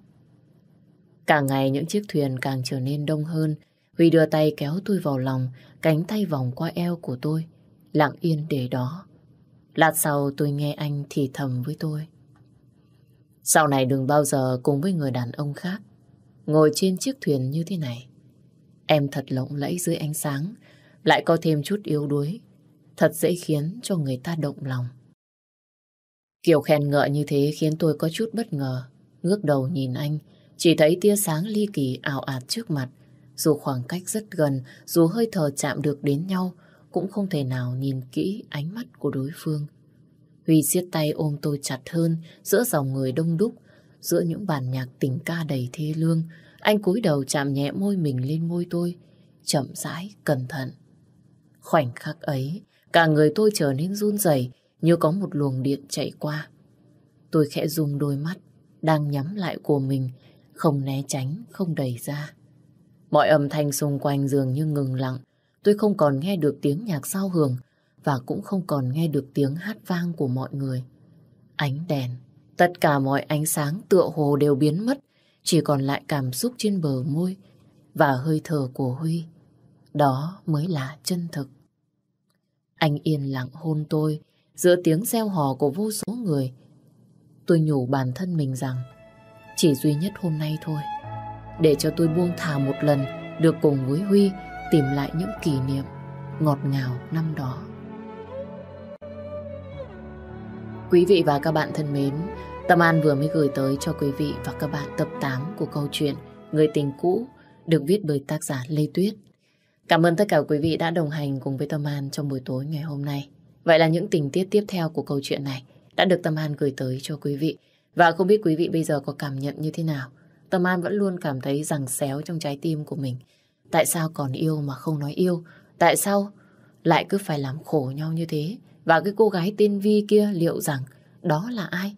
Càng ngày những chiếc thuyền càng trở nên đông hơn, Huy đưa tay kéo tôi vào lòng, cánh tay vòng qua eo của tôi, lặng yên để đó. Lát sau tôi nghe anh thì thầm với tôi. Sau này đừng bao giờ cùng với người đàn ông khác ngồi trên chiếc thuyền như thế này. Em thật lộng lẫy dưới ánh sáng, lại có thêm chút yếu đuối, thật dễ khiến cho người ta động lòng. Kiểu khen ngợi như thế khiến tôi có chút bất ngờ, ngước đầu nhìn anh, chỉ thấy tia sáng ly kỳ ảo ạt trước mặt, dù khoảng cách rất gần, dù hơi thở chạm được đến nhau, cũng không thể nào nhìn kỹ ánh mắt của đối phương. Huy siết tay ôm tôi chặt hơn giữa dòng người đông đúc, giữa những bản nhạc tình ca đầy thê lương. Anh cúi đầu chạm nhẹ môi mình lên môi tôi, chậm rãi, cẩn thận. Khoảnh khắc ấy, cả người tôi trở nên run rẩy như có một luồng điện chạy qua. Tôi khẽ dùng đôi mắt, đang nhắm lại của mình, không né tránh, không đẩy ra. Mọi âm thanh xung quanh dường như ngừng lặng, tôi không còn nghe được tiếng nhạc sao hưởng và cũng không còn nghe được tiếng hát vang của mọi người. Ánh đèn, tất cả mọi ánh sáng tựa hồ đều biến mất, chỉ còn lại cảm xúc trên bờ môi và hơi thở của Huy. Đó mới là chân thực. Anh yên lặng hôn tôi giữa tiếng reo hò của vô số người. Tôi nhủ bản thân mình rằng chỉ duy nhất hôm nay thôi. Để cho tôi buông thả một lần được cùng với Huy tìm lại những kỷ niệm ngọt ngào năm đó. Quý vị và các bạn thân mến, Tâm An vừa mới gửi tới cho quý vị và các bạn tập 8 của câu chuyện Người tình cũ được viết bởi tác giả Lê Tuyết. Cảm ơn tất cả quý vị đã đồng hành cùng với Tâm An trong buổi tối ngày hôm nay. Vậy là những tình tiết tiếp theo của câu chuyện này đã được Tâm An gửi tới cho quý vị. Và không biết quý vị bây giờ có cảm nhận như thế nào? Tâm An vẫn luôn cảm thấy rằng xéo trong trái tim của mình. Tại sao còn yêu mà không nói yêu? Tại sao lại cứ phải làm khổ nhau như thế? Và cái cô gái tên Vi kia liệu rằng đó là ai?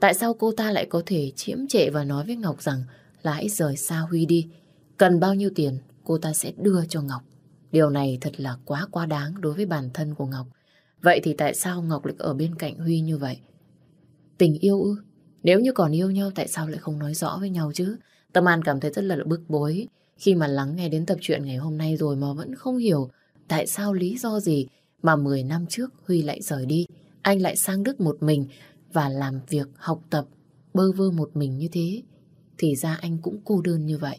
Tại sao cô ta lại có thể chiếm trệ và nói với Ngọc rằng là hãy rời xa Huy đi? Cần bao nhiêu tiền cô ta sẽ đưa cho Ngọc? Điều này thật là quá quá đáng đối với bản thân của Ngọc. Vậy thì tại sao Ngọc lại ở bên cạnh Huy như vậy? Tình yêu ư? Nếu như còn yêu nhau, tại sao lại không nói rõ với nhau chứ? Tâm An cảm thấy rất là bức bối khi mà lắng nghe đến tập truyện ngày hôm nay rồi mà vẫn không hiểu tại sao lý do gì mà 10 năm trước Huy lại rời đi. Anh lại sang Đức một mình và làm việc, học tập, bơ vơ một mình như thế. Thì ra anh cũng cô đơn như vậy.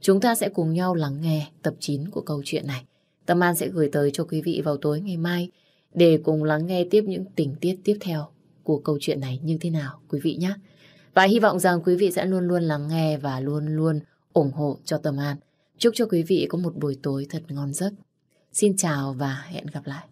Chúng ta sẽ cùng nhau lắng nghe tập 9 của câu chuyện này. Tâm An sẽ gửi tới cho quý vị vào tối ngày mai để cùng lắng nghe tiếp những tình tiết tiếp theo của câu chuyện này như thế nào, quý vị nhé. Và hy vọng rằng quý vị sẽ luôn luôn lắng nghe và luôn luôn ủng hộ cho Tâm An. Chúc cho quý vị có một buổi tối thật ngon giấc. Xin chào và hẹn gặp lại.